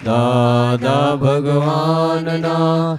દાદા ભગવાનના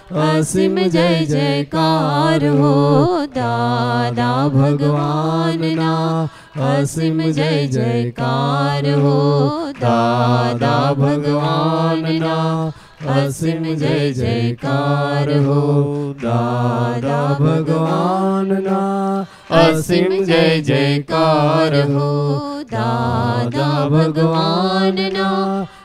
असीम जय जयकार हो दादा भगवान ना। असीम जय जयकार हो दादा भगवान ना। असीम जय जयकार हो दादा भगवान ना। असीम जय जयकार हो दादा भगवान ना।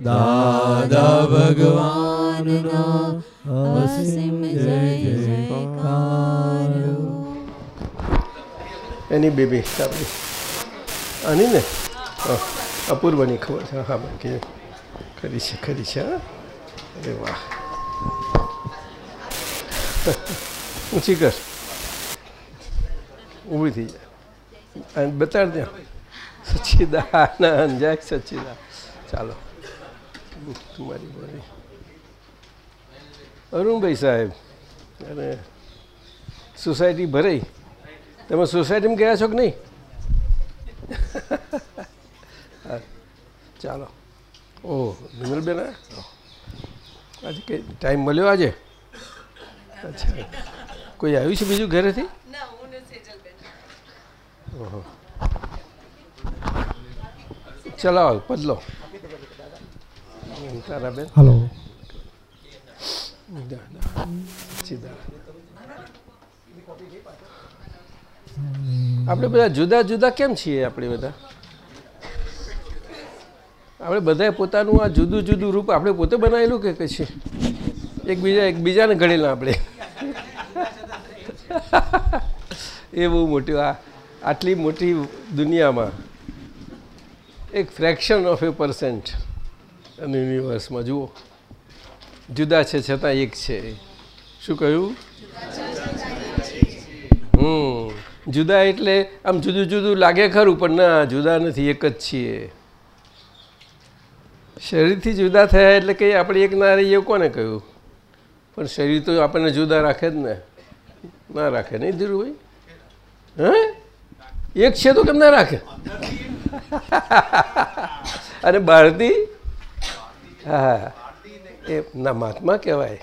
દાદા ભગવાનના અસીમ એની બેબી આપણી આની ને? અપૂર્વની ખબર છે. હા, બાકી ખરી છે ખરી છે અરે વાહ. ઊંચી કર. ઊભી થઈ જાય બતાડ દે. સચ્ચિદાનંદ, જય સચ્ચિદાન ચાલો. તમારી બોલી અરુણભાઈ સાહેબ અને સોસાયટી ભરાઈ. તમે સોસાયટીમાં ગયા છો કે નહીં? હા, ચાલો. ઓહ વિમલબેન? આજે કઈ ટાઈમ મળ્યો આજે? અચ્છા. કોઈ આવ્યું છે બીજું ઘરેથી? ઓહો. ચલાવો પદલો. હલો આપણે બધા જુદા જુદા કેમ છીએ આપણે બધા? આપણે બધાએ પોતાનું આ જુદું જુદું રૂપ આપણે પોતે બનાવેલું કે કશે? એકબીજા એકબીજાને ગણેલા આપણે. એ બહુ મોટી આ આટલી મોટી દુનિયામાં એક ફ્રેક્શન ઓફ એ પર્સન્ટ અને યુનિવર્સમાં જુઓ. જુદા છે છતાં એક છે. શું કહ્યું? હમ, જુદા એટલે આમ જુદું જુદું લાગે ખરું, પણ ના, જુદા નથી, એક જ છીએ. શરીરથી જુદા થયા એટલે કંઈ આપણે એક ના રહીએ કોને કહ્યું? પણ શરીર તો આપણને જુદા રાખે જ ને. ના રાખે, નહીં ધીરુભાઈ હે? એક છે તો કેમ ના રાખે? અને બહારથી હા એ ના, મહાત્મા કહેવાય.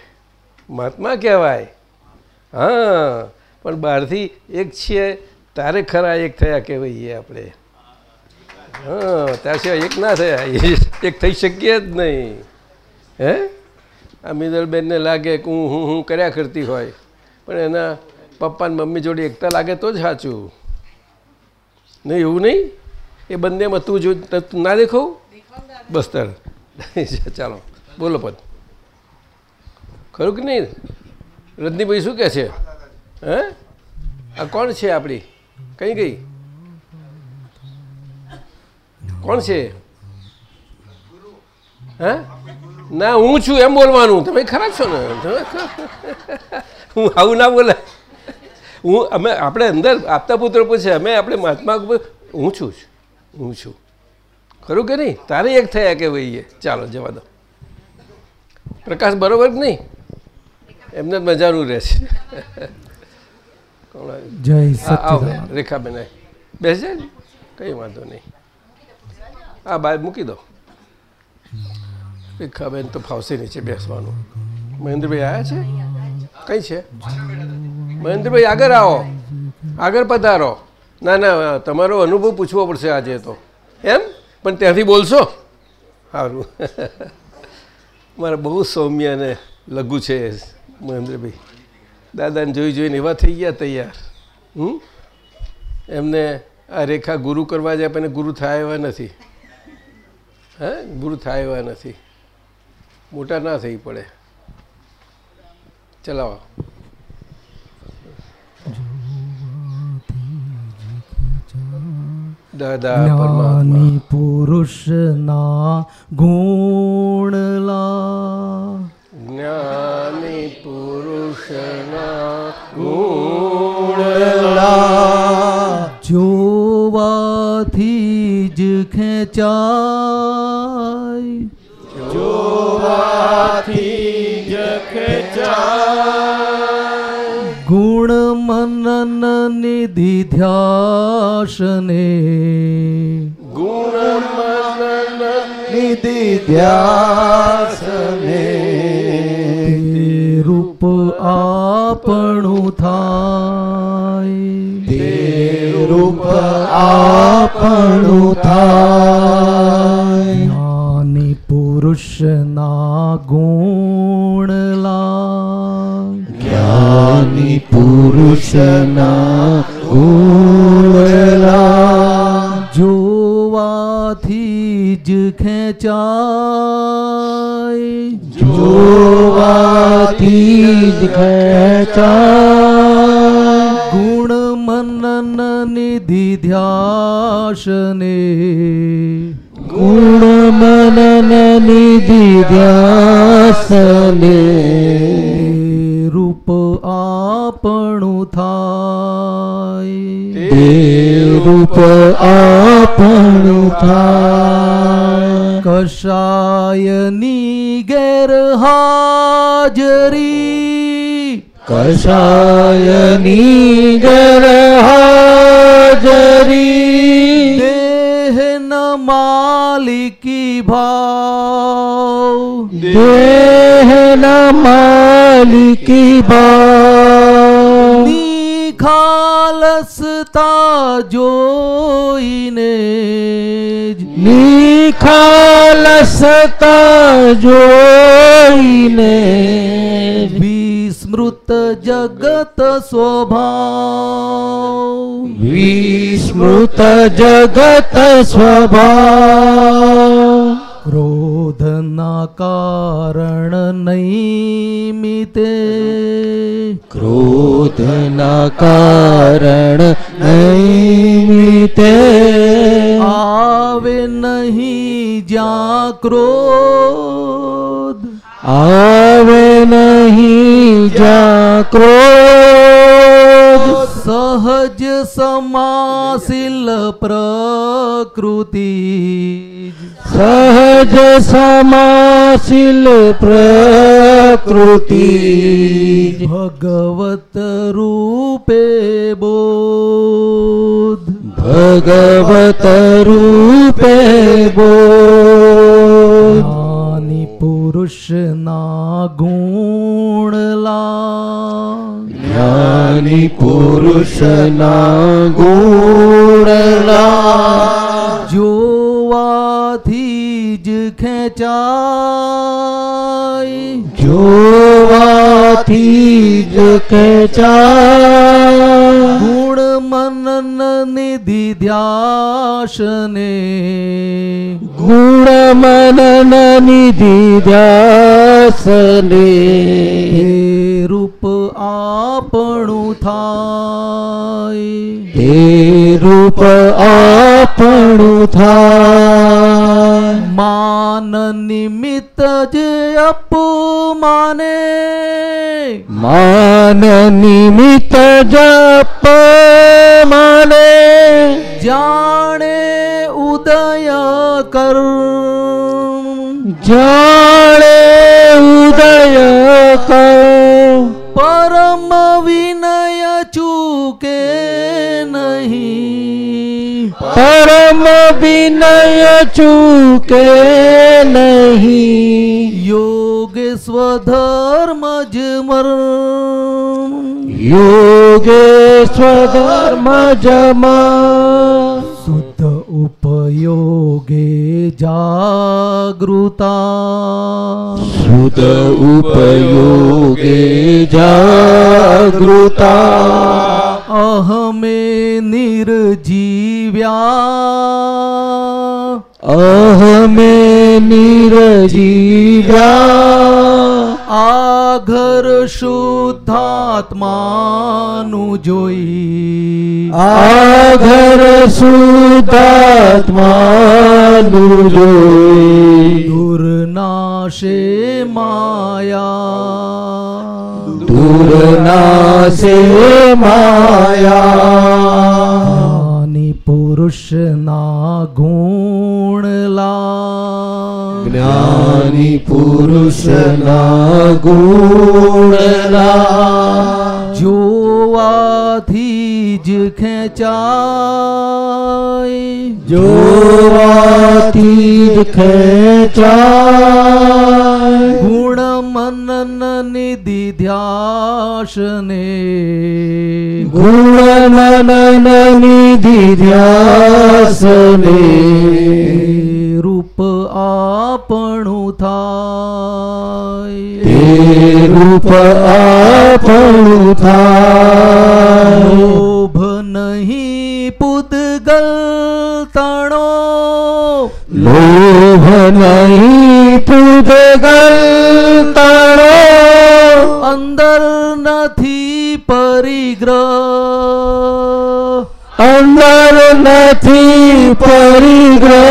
મહાત્મા કહેવાય. હા, પણ બહારથી એક છીએ તારે ખરા એક થયા કહેવાઈએ આપણે. હા ત્યાં સિવાય એક ના થયા. એક થઈ શકીએ જ નહીં. હે? આ મિનલબેનને લાગે કે હું હું હું કર્યા કરતી હોય. પણ એના પપ્પા ને મમ્મી જોડે એકતા લાગે તો જ સાચું. નહીં, એવું નહીં? એ બંનેમાં તું જો ના દેખાવ? બસ તાર. ચાલો, બોલો પણ ખરું કે નહીં? રજનીભાઈ શું કહે છે? હે? આ કોણ છે આપણી? કઈ ગઈ? કોણ છે? હે? ના, હું છું એમ બોલવાનું. તમે ખરાબ છો ને? હું આવું ના બોલે હું, અમે, આપણે અંદર આપતા પુત્ર પૂછે અમે, આપણે મહાત્મા હું છું. હું છું. ખરું કે નહીં? તારે એક થયા કે ભાઈ ચાલો જવા દો. પ્રકાશ બરોબર કે નહીં? એમને જ મજાનું રહેશે જય રેખાબેન. બેસી કંઈ વાંધો નહીં. હા બાય મૂકી દો. રેખાબેન તો ફાવશે નીચે બેસવાનું. મહેન્દ્રભાઈ આવ્યા છે? કઈ છે? મહેન્દ્રભાઈ આગળ આવો. આગળ પધારો. ના ના તમારો અનુભવ પૂછવો પડશે આજે તો. એમ? પણ ત્યાંથી બોલશો? સારું મારા બહુ સૌમ્ય અને લઘુ છે મહેન્દ્રભાઈ. દાદાને જોઈ જોઈને એવા થઈ ગયા તૈયાર. હમ? એમને આ રેખા ગુરુ કરવા જાય પણ ગુરુ થાય એવા નથી. હે? ગુરુ થાય એવા નથી. મોટા ના થઈ પડે. ચલાવો. જ્ઞાની પુરુષના ગુણલા. જ્ઞાની પુરુષના ગુણલા. જોવાથી જ ખેંચાય નિધિ ધ્યાસને ગુણ મનન નિધિ ધ્યાસને રૂપ આપણું થાય તે રૂપ આપણું થાય જ્ઞાની પુરુષના ગુણલા જ્ઞાની પુરુષના ઓળલા જોવાથી જ ખેંચાય જોવાથી જ ખેંચાય ગુણ મનન નિધિ ધ્યાસને ગુણ મનન નિધિ ધ્યાસને આપણું થાય. તે રૂપ આપણું થાય. કષાયની ગેરહાજરી. કષાયની ગરહાજરી. દેહ ન માલિકી ભાવ. દેહના માલિકી ભાવ. નિખાલસતા જોઈને નિખાલસતા જોઈને વિસ્મૃત જગત સ્વભાવ. વિસ્મૃત જગત સ્વભાવ. ક્રોધના કારણ નૈમિતે ક્રોધના કારણ નૈમિતે આવે નહીં જ્યાં ક્રોધ આવે નહીં ક્રોધ સહજ સમાશીલ પ્રકૃતિ. સહજ સમાશીલ પ્રકૃતિ. ભગવત રૂપે બોધ. ભગવત રૂપે બોધ. પુરુષના ગુણલા. જ્ઞાની પુરુષના ગુણલા. જોવાથી જ ખેંચાય. જોવાથી જ ખેંચાય. ગુણ મનન નિધિ ધ્યાસને ગુણ મનન નિધિ ધ્યાસને હે રૂપ આપણું થાય હે રૂપ આપણું થાય માન નિમિત્ત જે અપમાને માન નિમિત્ત જપ માને. જાણે ઉદય કર. જાણે ઉદય કર. પરમ વિનય ચૂકે નહીં. પરમ વિનય ચૂકે નહીં. યોગે સ્વધર્મ જમર યોગે સ્વધર્મ જમા શુદ્ધ ઉપયોગે જાગૃતા. શુદ્ધ ઉપયોગે જાગૃતા. અહમે નિર્જીવ્યા. અહમે નિરજીવ્યા આ ઘર શુદ્ધાત્માનું જોઈ. આ ઘર શુદ્ધાત્માનું જોઈ. દુર્નાશે માયા. દુર્નાશે નાશે માયા. પુરુષના ગુણલા જ્ઞાની પુરુષના ગુણલા જોવાથી જ ખેંચાય. જોવાથી જ ખેંચાય. ગુણ મનન નિધિ ધ્યાસને ગુણ મનન નિધિ ધ્યાસને રૂપ આપણું થાય તે રૂપ આપણું થાય લોભ નહીં પુદગલ તણો લોભ નહીં પૂજગલ તારો અંદર નથી પરિગ્રહ. અંદર નથી પરિગ્રહ.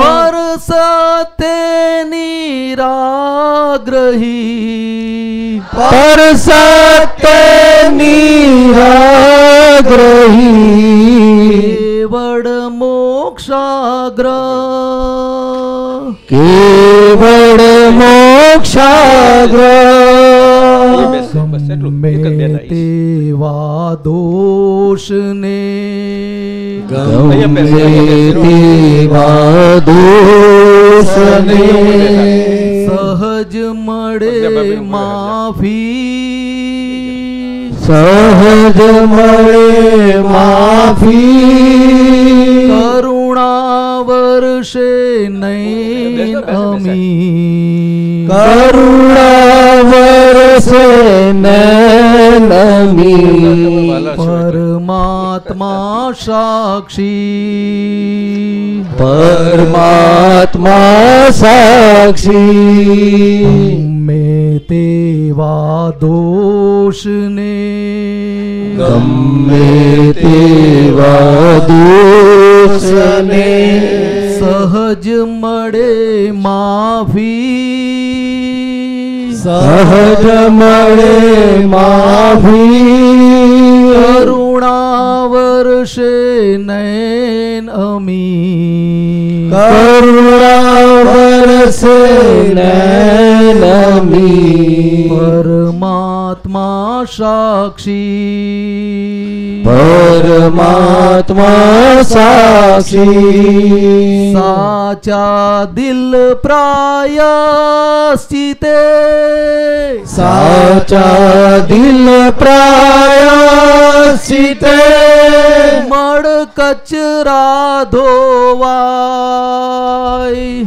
પર તેની રાગ્રહી પર તેની રાગ્રહી વડ મોક્ષાગ્રહ. કેવળ મોક્ષાગ્રહ. દોષને. ગમે તેવા દોષને. સહજ મળે માફી સહજ મળે માફી. કરુણા વર્ષે નહીં અમી કરુણા વર્ષે નમી પરમાત્મા સાક્ષી. પરમાત્મા સાક્ષી. તેવા દોષને ગમે તેવા દોષને સહજ મળે માફી. સહજ મળે માફી. કરુણા વર્ષે નૈન અમી કરુણા વરસે નમી પરમાત્મા સાક્ષી પરમાત્મા સાક્ષી. સાચા દિલ પ્રાયશ્ચિતે સાચા દિલ પ્રાયશ્ચિતે મળ કચરા ધોવાય.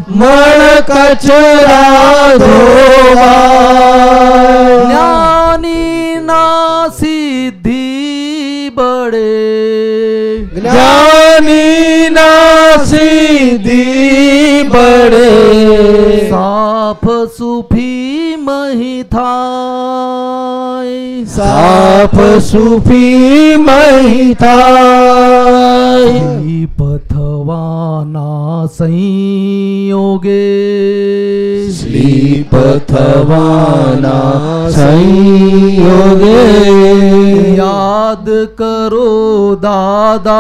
મળ કચરા ધોવાય. જ્ઞાની ના સિદ્ધિ બળે જ્ઞાની ના સીધી પડે. સાફ સુફી મહી થાય. સાફ સુફી મહી થાય. પથવાના સંયોગે. સ્લીપ થવાના સંયોગે. યાદ કરો દાદા.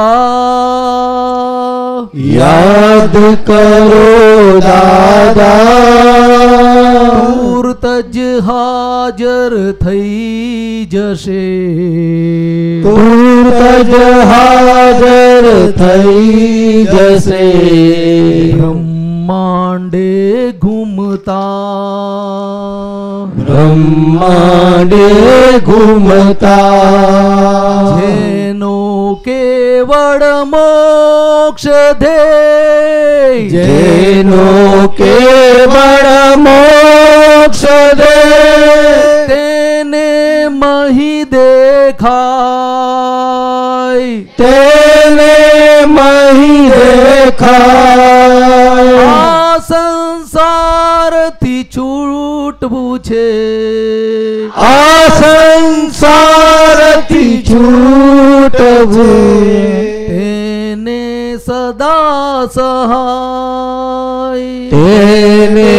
યાદ કરો દાદા. પૂર્ત જ હાજર થઈ જશે. તુરત જ હાજર થઈ જશે. બ્રહ્માંડે ઘૂમતા બ્રહ્માંડે ઘુમતા. જેનો કેવળ મોક્ષ ધે. જેનો કેવળ મોક્ષ ધે. તેને મહી દેખાય તેને મહી દેખાય. આ સંસારથી છૂટવું છે આ સંસારથી છૂટવું તેને સદા સહાય. તેને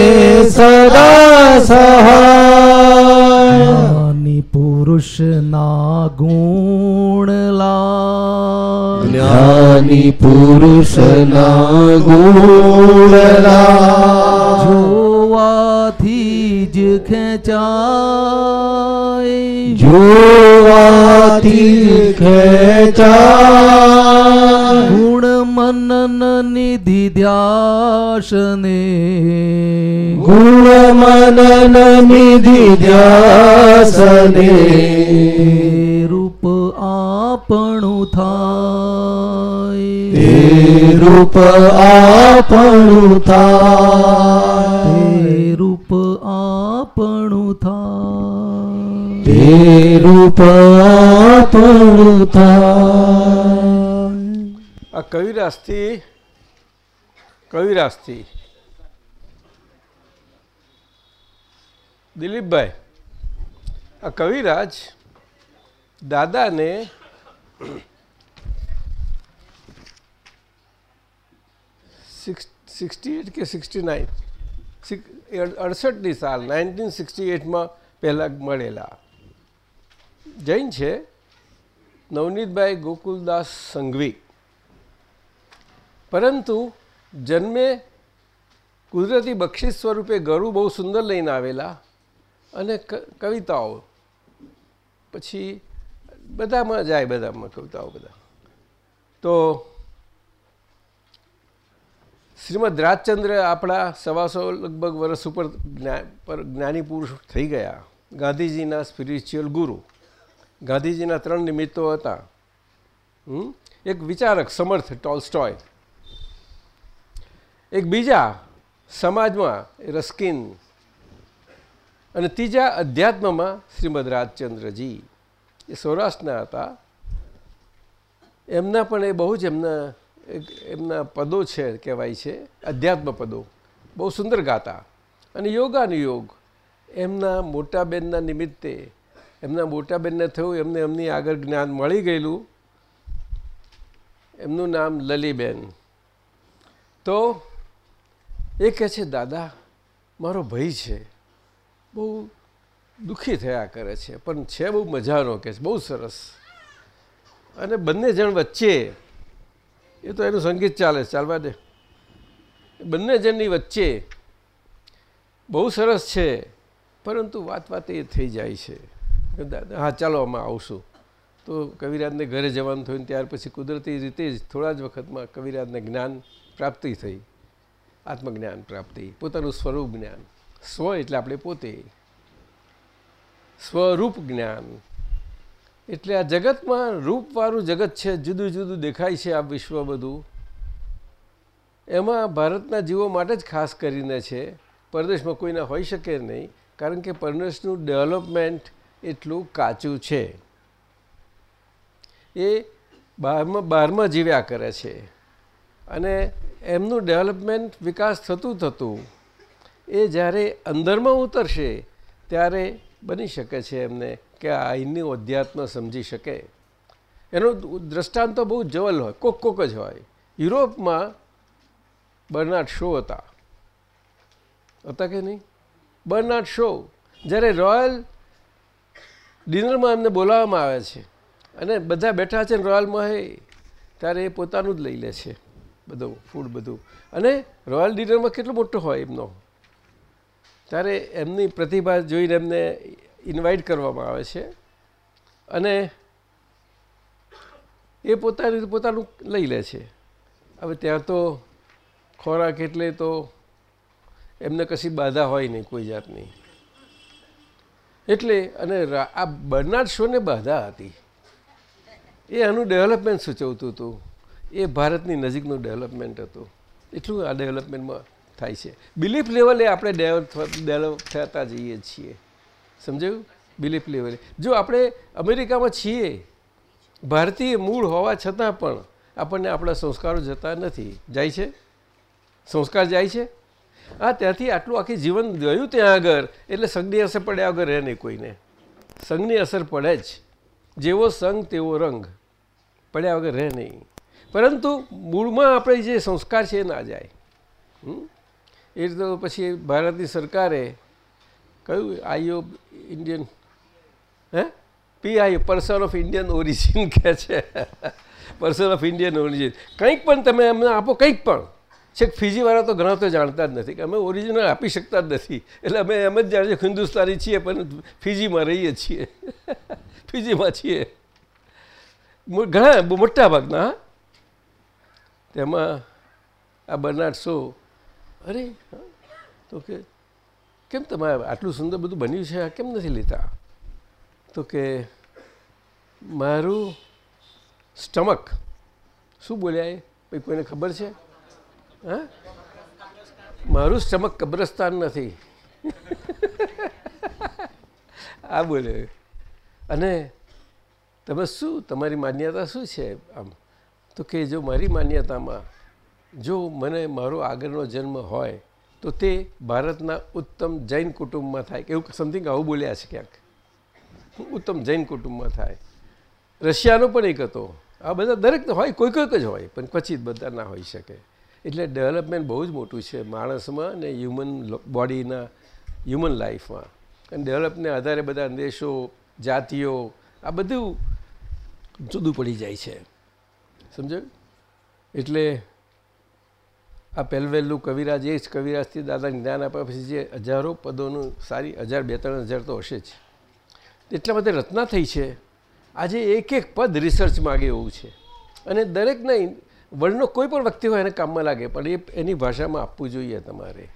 સદા સહાય. જ્ઞાની પુરુષના ગુણલા. જ્ઞાની પુરુષના ગુણલા. જોવાથી જ ખેંચાય જોવાથી ખેચા ગુણ મનન નિધિ ધ્યાસને. ગુણ મનન નિધિ ધ્યાસને. રૂપ આપણું થાય. રૂપ આપણું થાય. તે રૂપ આ કવિરાજથી કવિરાજથી દિલીપભાઈ, આ કવિરાજ દાદાને સિક્સટી એટ કે સિક્સટી નાઇન? અડસઠની સાલ, નાઇન્ટીન સિક્સટી એટમાં પહેલાં મળેલા. જૈન છે, નવનીતભાઈ ગોકુલદાસ સંઘવી. પરંતુ જન્મે કુદરતી બક્ષિસ સ્વરૂપે ગરુ બહુ સુંદર લઈને આવેલા અને કવિતાઓ. પછી બધામાં જાય બધામાં કવિતાઓ બધા. તો શ્રીમદ રાજચંદ્ર આપણા સવાસો લગભગ વર્ષ ઉપર પર જ્ઞાની પુરુષ થઈ ગયા. ગાંધીજીના સ્પિરિચ્યુઅલ ગુરુ. ગાંધીજીના ત્રણ નિમિત્તો હતા? એક વિચારક સમર્થ ટોલ્સ્ટોય. એક બીજા સમાજમાં રસ્કિન. અને ત્રીજા અધ્યાત્મમાં શ્રીમદ રાજચંદ્રજી. એ સૌરાષ્ટ્રના હતા. એમના પણ એ બહુ જ એમના એમના પદો છે કહેવાય છે, અધ્યાત્મ પદો. બહુ સુંદર ગાતા. અને યોગાનુયોગ એમના મોટા બેનના નિમિત્તે એમના મોટા બેનને થયું, એમને એમની આગળ જ્ઞાન મળી ગયેલું. એમનું નામ લલીબેન. તો એ કહે છે, દાદા, મારો ભાઈ છે. બહુ દુઃખી થયા કરે છે, પણ છે બહુ મજાનો કે છે, બહુ સરસ. અને બંને જણ વચ્ચે, એ તો એનું સંગીત ચાલે ચાલવા દે. બંને જણની વચ્ચે બહુ સરસ છે, પરંતુ વાત વાત એ થઈ જાય છે. હા, ચાલો, આમાં આવશું. તો કવિરાજને ઘરે જવાનું થયું ત્યાર પછી કુદરતી રીતે જ થોડા જ વખતમાં કવિરાજને જ્ઞાન પ્રાપ્તિ થઈ. આત્મજ્ઞાન પ્રાપ્તિ. પોતાનું સ્વરૂપ જ્ઞાન. સ્વ એટલે આપણે પોતે. સ્વરૂપ જ્ઞાન. એટલે આ જગતમાં રૂપવાળું જગત છે, જુદું જુદું દેખાય છે આ વિશ્વ બધું. એમાં ભારતના જીવો માટે જ ખાસ કરીને છે. પરદેશમાં કોઈના હોઈ શકે નહીં. કારણ કે પરદેશનું ડેવલપમેન્ટ એટલું કાચું છે. એ બહારમાં બહારમાં જીવ્યા કરે છે. અને એમનું ડેવલપમેન્ટ વિકાસ થતું થતું એ જ્યારે અંદરમાં ઉતરશે ત્યારે બની શકે છે એમને કે આ અહીંનું અધ્યાત્મ સમજી શકે. એનું દ્રષ્ટાંત બહુ જવલ હોય, કોક કોક જ હોય. યુરોપમાં બર્નાર્ડ શો હતા. હતા કે નહીં? Bernard Shaw. જ્યારે રોયલ ડિનરમાં એમને બોલાવવામાં આવે છે. અને બધા બેઠા છે રોયલમાં હે, ત્યારે એ પોતાનું જ લઈ લે છે બધું ફૂડ બધું. અને રોયલ ડિનરમાં કેટલો મોટો હોય એમનો? ત્યારે એમની પ્રતિભા જોઈને એમને ઇન્વાઇટ કરવામાં આવે છે. અને એ પોતાની પોતાનું લઈ લે છે. હવે ત્યાં તો ખોરાક એટલે તો એમને કશી બાધા હોય નહીં કોઈ જાતની. એટલે અને આ બર્નાર્ડ શોને બાધા હતી. એ આનું ડેવલપમેન્ટ સૂચવતું હતું. એ ભારતની નજીકનું ડેવલપમેન્ટ હતું. એટલું આ ડેવલપમેન્ટમાં થાય છે. બિલીફ લેવલે આપણે ડેવલપ થતા જઈએ છીએ. સમજાયું? બિલીફ લેવલે. જો આપણે અમેરિકામાં છીએ, ભારતીય મૂળ હોવા છતાં પણ આપણને આપણા સંસ્કારો જતા નથી. જાય છે? સંસ્કાર જાય છે? હા, ત્યાંથી આટલું આખી જીવન ગયું ત્યાં આગળ. એટલે સંઘની અસર પડ્યા વગર રહે નહીં કોઈને. સંઘની અસર પડે જ. જેવો સંઘ તેવો રંગ પડ્યા વગર રહે નહીં. પરંતુ મૂળમાં આપણે જે સંસ્કાર છે એ ના જાય? એ તો પછી ભારતની સરકારે કયું આઈઓ ઇન્ડિયન, હે? PI person of Indian origin કહે છે. પર્સન ઓફ ઇન્ડિયન ઓરિજિન કંઈક પણ તમે અમને આપો, કંઈક પણ. છેક ફીજીવાળા તો ઘણા તો જાણતા જ નથી કે અમે ઓરિજિનલ આપી શકતા જ નથી. એટલે અમે એમ જ જાણીએ હિન્દુસ્તાની છીએ, પણ ફીજીમાં રહીએ છીએ. ફીજીમાં છીએ. ઘણા મોટા ભાગના. તેમાં આ બર્નાર્ડ શો અરે તો કે, કેમ તમારે આટલું સુંદર બધું બન્યું છે? આ કેમ નથી લેતા? તો કે, મારું સ્ટમક. શું બોલ્યા એ? કોઈને ખબર છે? હા? મારું સ્ટમક કબ્રસ્તાન નથી. આ બોલે. અને તમે શું, તમારી માન્યતા શું છે આમ? તો કે જો મારી માન્યતામાં, જો મને મારો આગળનો જન્મ હોય, તો તે ભારતના ઉત્તમ જૈન કુટુંબમાં થાય. કે એવું સમથિંગ આવું બોલ્યા છે ક્યાંક. ઉત્તમ જૈન કુટુંબમાં થાય. રશિયાનો પણ એક હતો. આ બધા દરેક હોય, કોઈ કોઈક જ હોય, પણ ક્વચિત બધા ના હોઈ શકે. એટલે ડેવલપમેન્ટ બહુ જ મોટું છે માણસમાં અને હ્યુમન બોડીના હ્યુમન લાઈફમાં. અને ડેવલપને આધારે બધા દેશો, જાતિઓ, આ બધું જુદું પડી જાય છે. સમજો એટલે આ પહેલવેલું કવિરાજ, એ જ કવિરાજથી દાદાને જ્ઞાન આપ્યા પછી જે હજારો પદોનું સારી હજાર, બે ત્રણ હજાર તો હશે જ. એટલા માટે રચના થઈ છે. આજે એક એક પદ રિસર્ચ માગે એવું છે. અને દરેકના વર્લ્ડનો કોઈ પણ વ્યક્તિ હોય એને કામમાં લાગે, પણ એ એની ભાષામાં આપવું જોઈએ તમારે.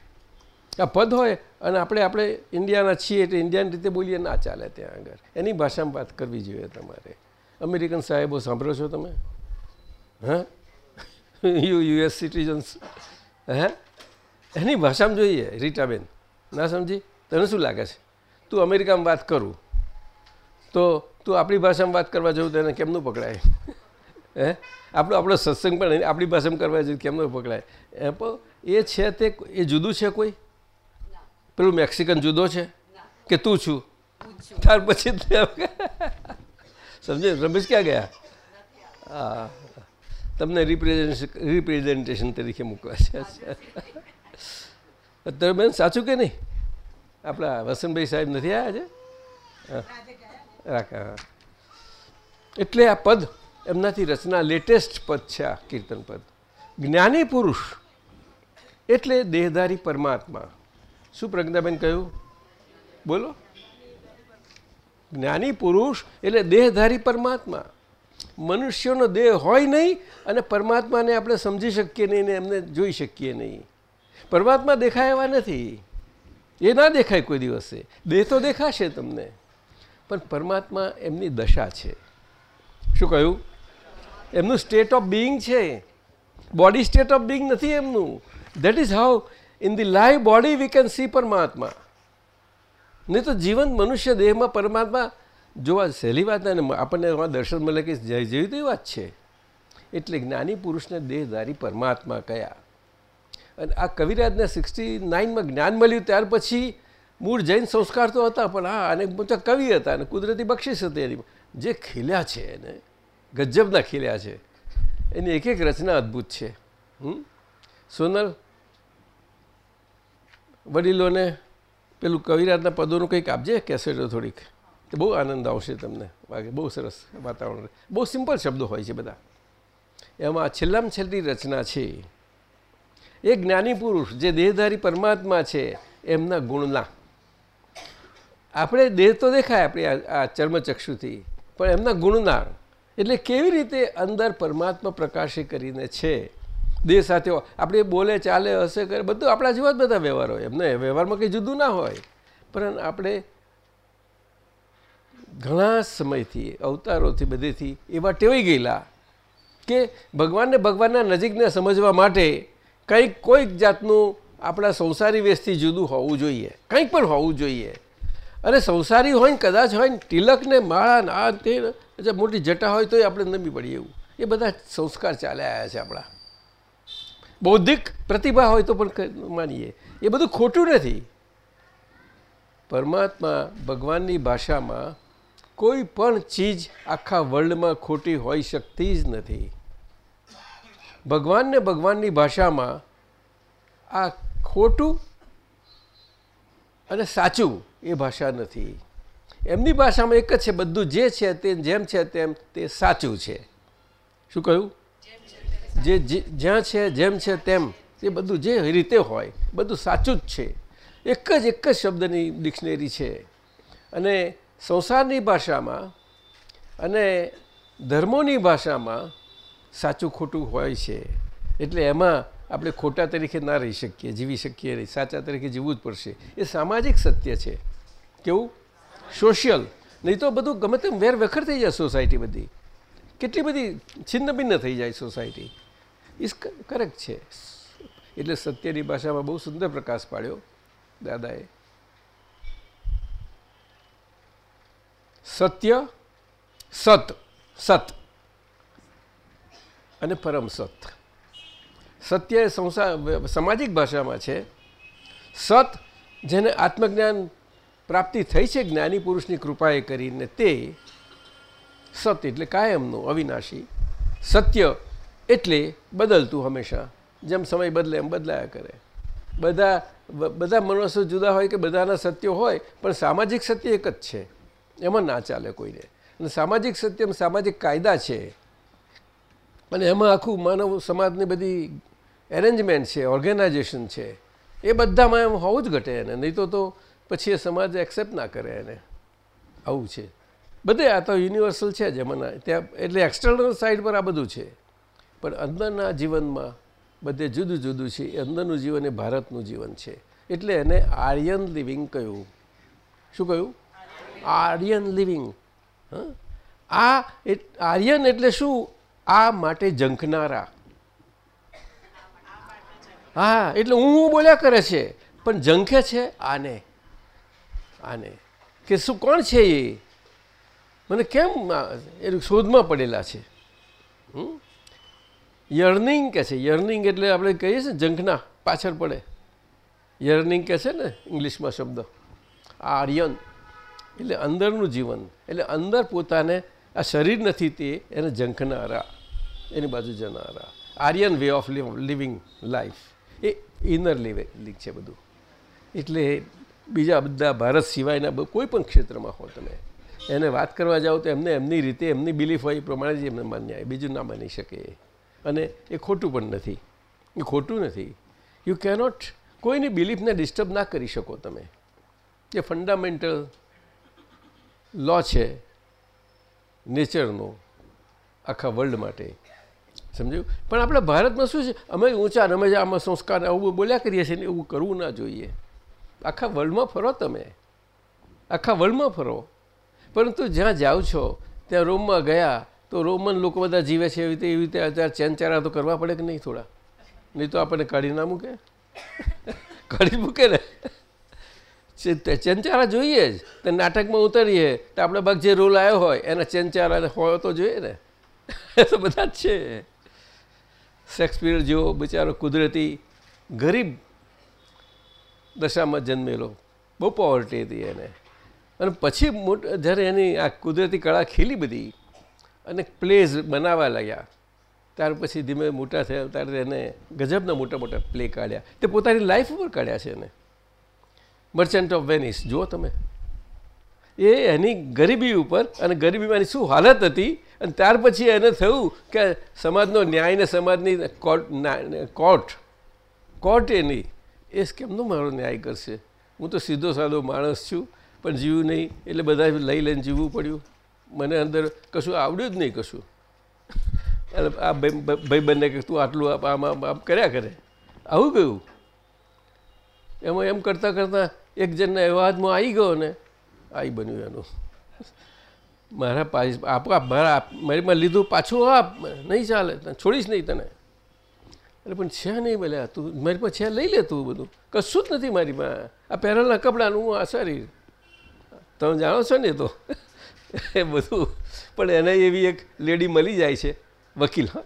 આ પદ હોય અને આપણે આપણે ઇન્ડિયાના છીએ એટલે ઇન્ડિયન રીતે બોલીએ, ના ચાલે ત્યાં આગળ. એની ભાષામાં વાત કરવી જોઈએ તમારે. અમેરિકન સાહેબો સાંભળો છો તમે? હા? You US citizens. હે? એની ભાષામાં જોઈએ, રીટાબેન. ના સમજી? તને શું લાગે છે? તું અમેરિકામાં વાત કરું. તો તું આપણી ભાષામાં વાત કરવા જવું તો એને કેમનું પકડાય? હે? આપણો આપણો સત્સંગ પણ આપણી ભાષામાં કરવા જઈએ કેમનું પકડાય? એ પણ એ છે તે એ જુદું છે કોઈ? પેલું મેક્સિકન જુદો છે? કે તું છું? ત્યાર પછી સમજે? રમેશ ક્યાં ગયા? હા. તમને રિપ્રેઝેન્ટ રિપ્રેઝેન્ટેશન તરીકે મૂકવા છે. અત્યારે બેન, સાચું કે નહીં? આપણા વસંતભાઈ સાહેબ નથી આવ્યા છે રાખા એટલે આ પદ એમનાથી રચના લેટેસ્ટ પદ છે આ કીર્તન પદ. જ્ઞાની પુરુષ એટલે દેહધારી પરમાત્મા. શું પ્રજ્ઞાબેન કહ્યું? બોલો. જ્ઞાની પુરુષ એટલે દેહધારી પરમાત્મા. મનુષ્યનો દેહ હોય નહીં અને પરમાત્માને આપણે સમજી શકીએ નહીં ને એમને જોઈ શકીએ નહીં. પરમાત્મા દેખાય એવા નથી. એ ના દેખાય કોઈ દિવસે. દેહ તો દેખાશે તમને. પણ પરમાત્મા એમની દશા છે. શું કહ્યું? એમનું સ્ટેટ ઓફ બિઈંગ છે. બોડી સ્ટેટ ઓફ બિઈંગ નથી એમનું. That is how in the live body we can see paramatma. નહીં તો જીવન મનુષ્ય દેહમાં પરમાત્મા જોવા સહેલી વાત ને આપણને દર્શન મળે કે જેવી તેવી વાત છે. એટલે જ્ઞાની પુરુષને દેહધારી પરમાત્મા કયા. અને આ કવિરાજને સિક્સટી નાઇનમાં જ્ઞાન મળ્યું ત્યાર પછી મૂળ જૈન સંસ્કાર તો હતા, પણ હા, અને મોટા કવિ હતા, અને કુદરતી બક્ષિસ હતી એની. જે ખીલ્યા છે એને. ગજબના ખીલ્યા છે. એની એક એક રચના અદ્ભુત છે. સોનલ, વડીલોને પેલું કવિરાજના પદોનું કંઈક આપજે, કેસેટો થોડીક. તો બહુ આનંદ આવશે તમને. બાકી બહુ સરસ વાતાવરણ બહુ સિમ્પલ શબ્દો હોય છે બધા. એમાં છેલ્લામાં છેલ્લી રચના છે. એ જ્ઞાની પુરુષ જે દેહધારી પરમાત્મા છે, એમના ગુણના. આપણે દેહ તો દેખાય આપણે આ ચર્મચક્ષુથી, પણ એમના ગુણના એટલે કેવી રીતે અંદર પરમાત્મા પ્રકાશી કરીને છે? દેહ સાથે આપણે બોલે, ચાલે હશે કરે, બધું આપણા જેવા જ બધા વ્યવહાર હોય. એમને વ્યવહારમાં કંઈ જુદું ના હોય. પણ આપણે ઘણા સમયથી, અવતારોથી, બધેથી એવા ટેવાઈ ગયેલા કે ભગવાનને ભગવાનના નજીકને સમજવા માટે કંઈક કોઈક જાતનું આપણા સંસારી વેશથી જુદું હોવું જોઈએ. કંઈક પણ હોવું જોઈએ. અને સંસારી હોય ને કદાચ હોય ને તિલકને માળા ને આ તે મોટી જટા હોય તોય આપણે નમી પડીએ એવું. એ બધા સંસ્કાર ચાલ્યા આવ્યા છે આપણા. બૌદ્ધિક પ્રતિભા હોય તો પણ માનીએ. એ બધું ખોટું નથી. પરમાત્મા ભગવાનની ભાષામાં કોઈ પણ ચીજ આખા વર્લ્ડમાં ખોટી હોઈ શકતી જ નથી. ભગવાનને ભગવાનની ભાષામાં આ ખોટું અને સાચું એ ભાષા નથી. એમની ભાષામાં એક જ છે, બધું જે છે તે જેમ છે તેમ તે સાચું છે. શું કહ્યું? જે જ્યાં છે, જેમ છે તેમ તે બધું જે રીતે હોય, બધું સાચું જ છે. એક જ એક જ શબ્દની ડિક્શનરી છે. અને સંસારની ભાષામાં અને ધર્મોની ભાષામાં સાચું ખોટું હોય છે. એટલે એમાં આપણે ખોટા તરીકે ના રહી શકીએ, જીવી શકીએ નહીં. સાચા તરીકે જીવવું જ પડશે. એ સામાજિક સત્ય છે. કેવું? સોશિયલ નહીં તો બધું ગમે તેમ વેર વખર થઈ જાય સોસાયટી બધી. કેટલી બધી છિન્ન ભિન્ન થઈ જાય સોસાયટી ઇસ કરેક્ટ છે. એટલે સત્યની ભાષામાં બહુ સુંદર પ્રકાશ પાડ્યો દાદાએ. સત્ય, સત સત. અને પરમ સત. સત્ય એ સંસાર, સામાજિક ભાષામાં છે. સત જેને આત્મજ્ઞાન પ્રાપ્તિ થઈ છે, જ્ઞાની પુરુષની કૃપાએ કરીને તે સત એટલે કાયમનું અવિનાશી. સત્ય એટલે બદલતું હંમેશા. જેમ સમય બદલે, એમ બદલાયા કરે. બધા બધા મનુષ્યો જુદા હોય કે બધાના સત્યો હોય, પણ સામાજિક સત્ય એક જ છે. એમાં ના ચાલે કોઈને. અને સામાજિક સત્યમ સામાજિક કાયદા છે. અને એમાં આખું માનવ સમાજની બધી એરેન્જમેન્ટ છે, ઓર્ગેનાઇઝેશન છે, એ બધામાં એમ હોવું જ ઘટે એને. નહીં તો તો પછી એ સમાજ એક્સેપ્ટ ના કરે એને. આવું છે. બધે આ તો યુનિવર્સલ છે જમાના. ત્યાં એટલે એક્સટર્નલ સાઇડ પર આ બધું છે. પણ અંદરના જીવનમાં બધે જુદું જુદું છે. એ અંદરનું જીવન એ ભારતનું જીવન છે. એટલે એને આર્યન લિવિંગ કહ્યું. શું કહ્યું? Aryan living. આ આર્યન એટલે શું? આ માટે ઝંખનારા. હા, એટલે હું બોલ્યા કરે છે. પણ ઝંખે છે? આને. આને. કે શું, કોણ છે એ? મને કેમ એ શોધમાં પડેલા છે? યર્નિંગ કે છે? યર્નિંગ એટલે આપણે કહીએ છીએ ઝંખના પાછળ પડે. યર્નિંગ કે છે ને, ઇંગ્લિશમાં શબ્દ. આર્યન. એટલે અંદરનું જીવન. એટલે અંદર પોતાને, આ શરીર નથી તે, એને ઝંખનારા, એની બાજુ જનારા. Aryan way of living life A inner living છે બધું. એટલે બીજા બધા ભારત સિવાયના કોઈ પણ ક્ષેત્રમાં હો તમે. એને વાત કરવા જાઓ તો એમને એમની રીતે, એમની બિલીફ હોય એ પ્રમાણે જ એમને માન્ય, બીજું ના માની શકે. અને એ ખોટું પણ નથી. એ ખોટું નથી. યુ કેનોટ કોઈની બિલીફને ડિસ્ટર્બ ના કરી શકો તમે. એ ફંડામેન્ટલ લો છે નેચરનો આખા વર્લ્ડ માટે. સમજ્યું? પણ આપણા ભારતમાં શું છે? અમે ઊંચા અમે આમાં સંસ્કાર આવું બોલ્યા કરીએ છીએ ને એવું કરવું ના જોઈએ. આખા વર્લ્ડમાં ફરો તમે. આખા વર્લ્ડમાં ફરો. પરંતુ જ્યાં જાઓ છો, ત્યાં રોમમાં ગયા, તો રોમન લોકો બધા જીવે છે એવી રીતે એવી રીતે અત્યારે ચેનચારા તો કરવા પડે કે નહીં થોડા? નહીં તો આપણને કાઢી ના મૂકે? કાઢી મૂકે ને? ચેનચારા જોઈએ જ. તો નાટકમાં ઉતરીએ, તો આપણે બાગ જે રોલ આવ્યો હોય, એના ચેનચારા હોય તો જોઈએ ને? તો બધા જ છે. શેક્સપિયર જેવો બિચારો કુદરતી ગરીબ દશામાં જન્મેલો. બહુ પોવર્ટી હતી એને. અને પછી જ્યારે એની આ કુદરતી કળા ખીલી બધી અને પ્લેઝ બનાવવા લાગ્યા, ત્યાર પછી ધીમે મોટા થયા, ત્યારે એને ગજબના મોટા મોટા પ્લે કાઢ્યા. તે પોતાની લાઈફ ઉપર કાઢ્યા છે એને. મર્ચન્ટ ઓફ વેનિસ જુઓ તમે. એ એની ગરીબી ઉપર અને ગરીબીમાંની શું હાલત હતી અને ત્યાર પછી એને થયું કે સમાજનો ન્યાય ને સમાજની કોર્ટ કોર્ટ કોર્ટ એની, એ કેમનો મારો ન્યાય કરશે? હું તો સીધો સાદો માણસ છું, પણ જીવું નહીં, એટલે બધા લઈ લઈને જીવવું પડ્યું. મને અંદર કશું આવડ્યું જ નહીં કશું. એટલે આ ભાઈ બંને કે તું આટલું આમ આમ આમ કર્યા કરે. આવું ગયું એમાં એમ કરતાં કરતાં એક જણના અવાજમાં આવી ગયો ને આવી બન્યું એનું. મારા પાસ આપ મારા મારીમાં લીધું પાછું આપ. નહીં ચાલે છોડીશ નહીં તને. એટલે પણ છે નહીં ભલે તું મારી પાસે છે લઈ લે તું બધું. કશું જ નથી મારીમાં આ પહેરેલા કપડાનું હું આ શરીર તમે જાણો છો ને તો. એ બધું. પણ એને એવી એક લેડી મળી જાય છે વકીલ હા.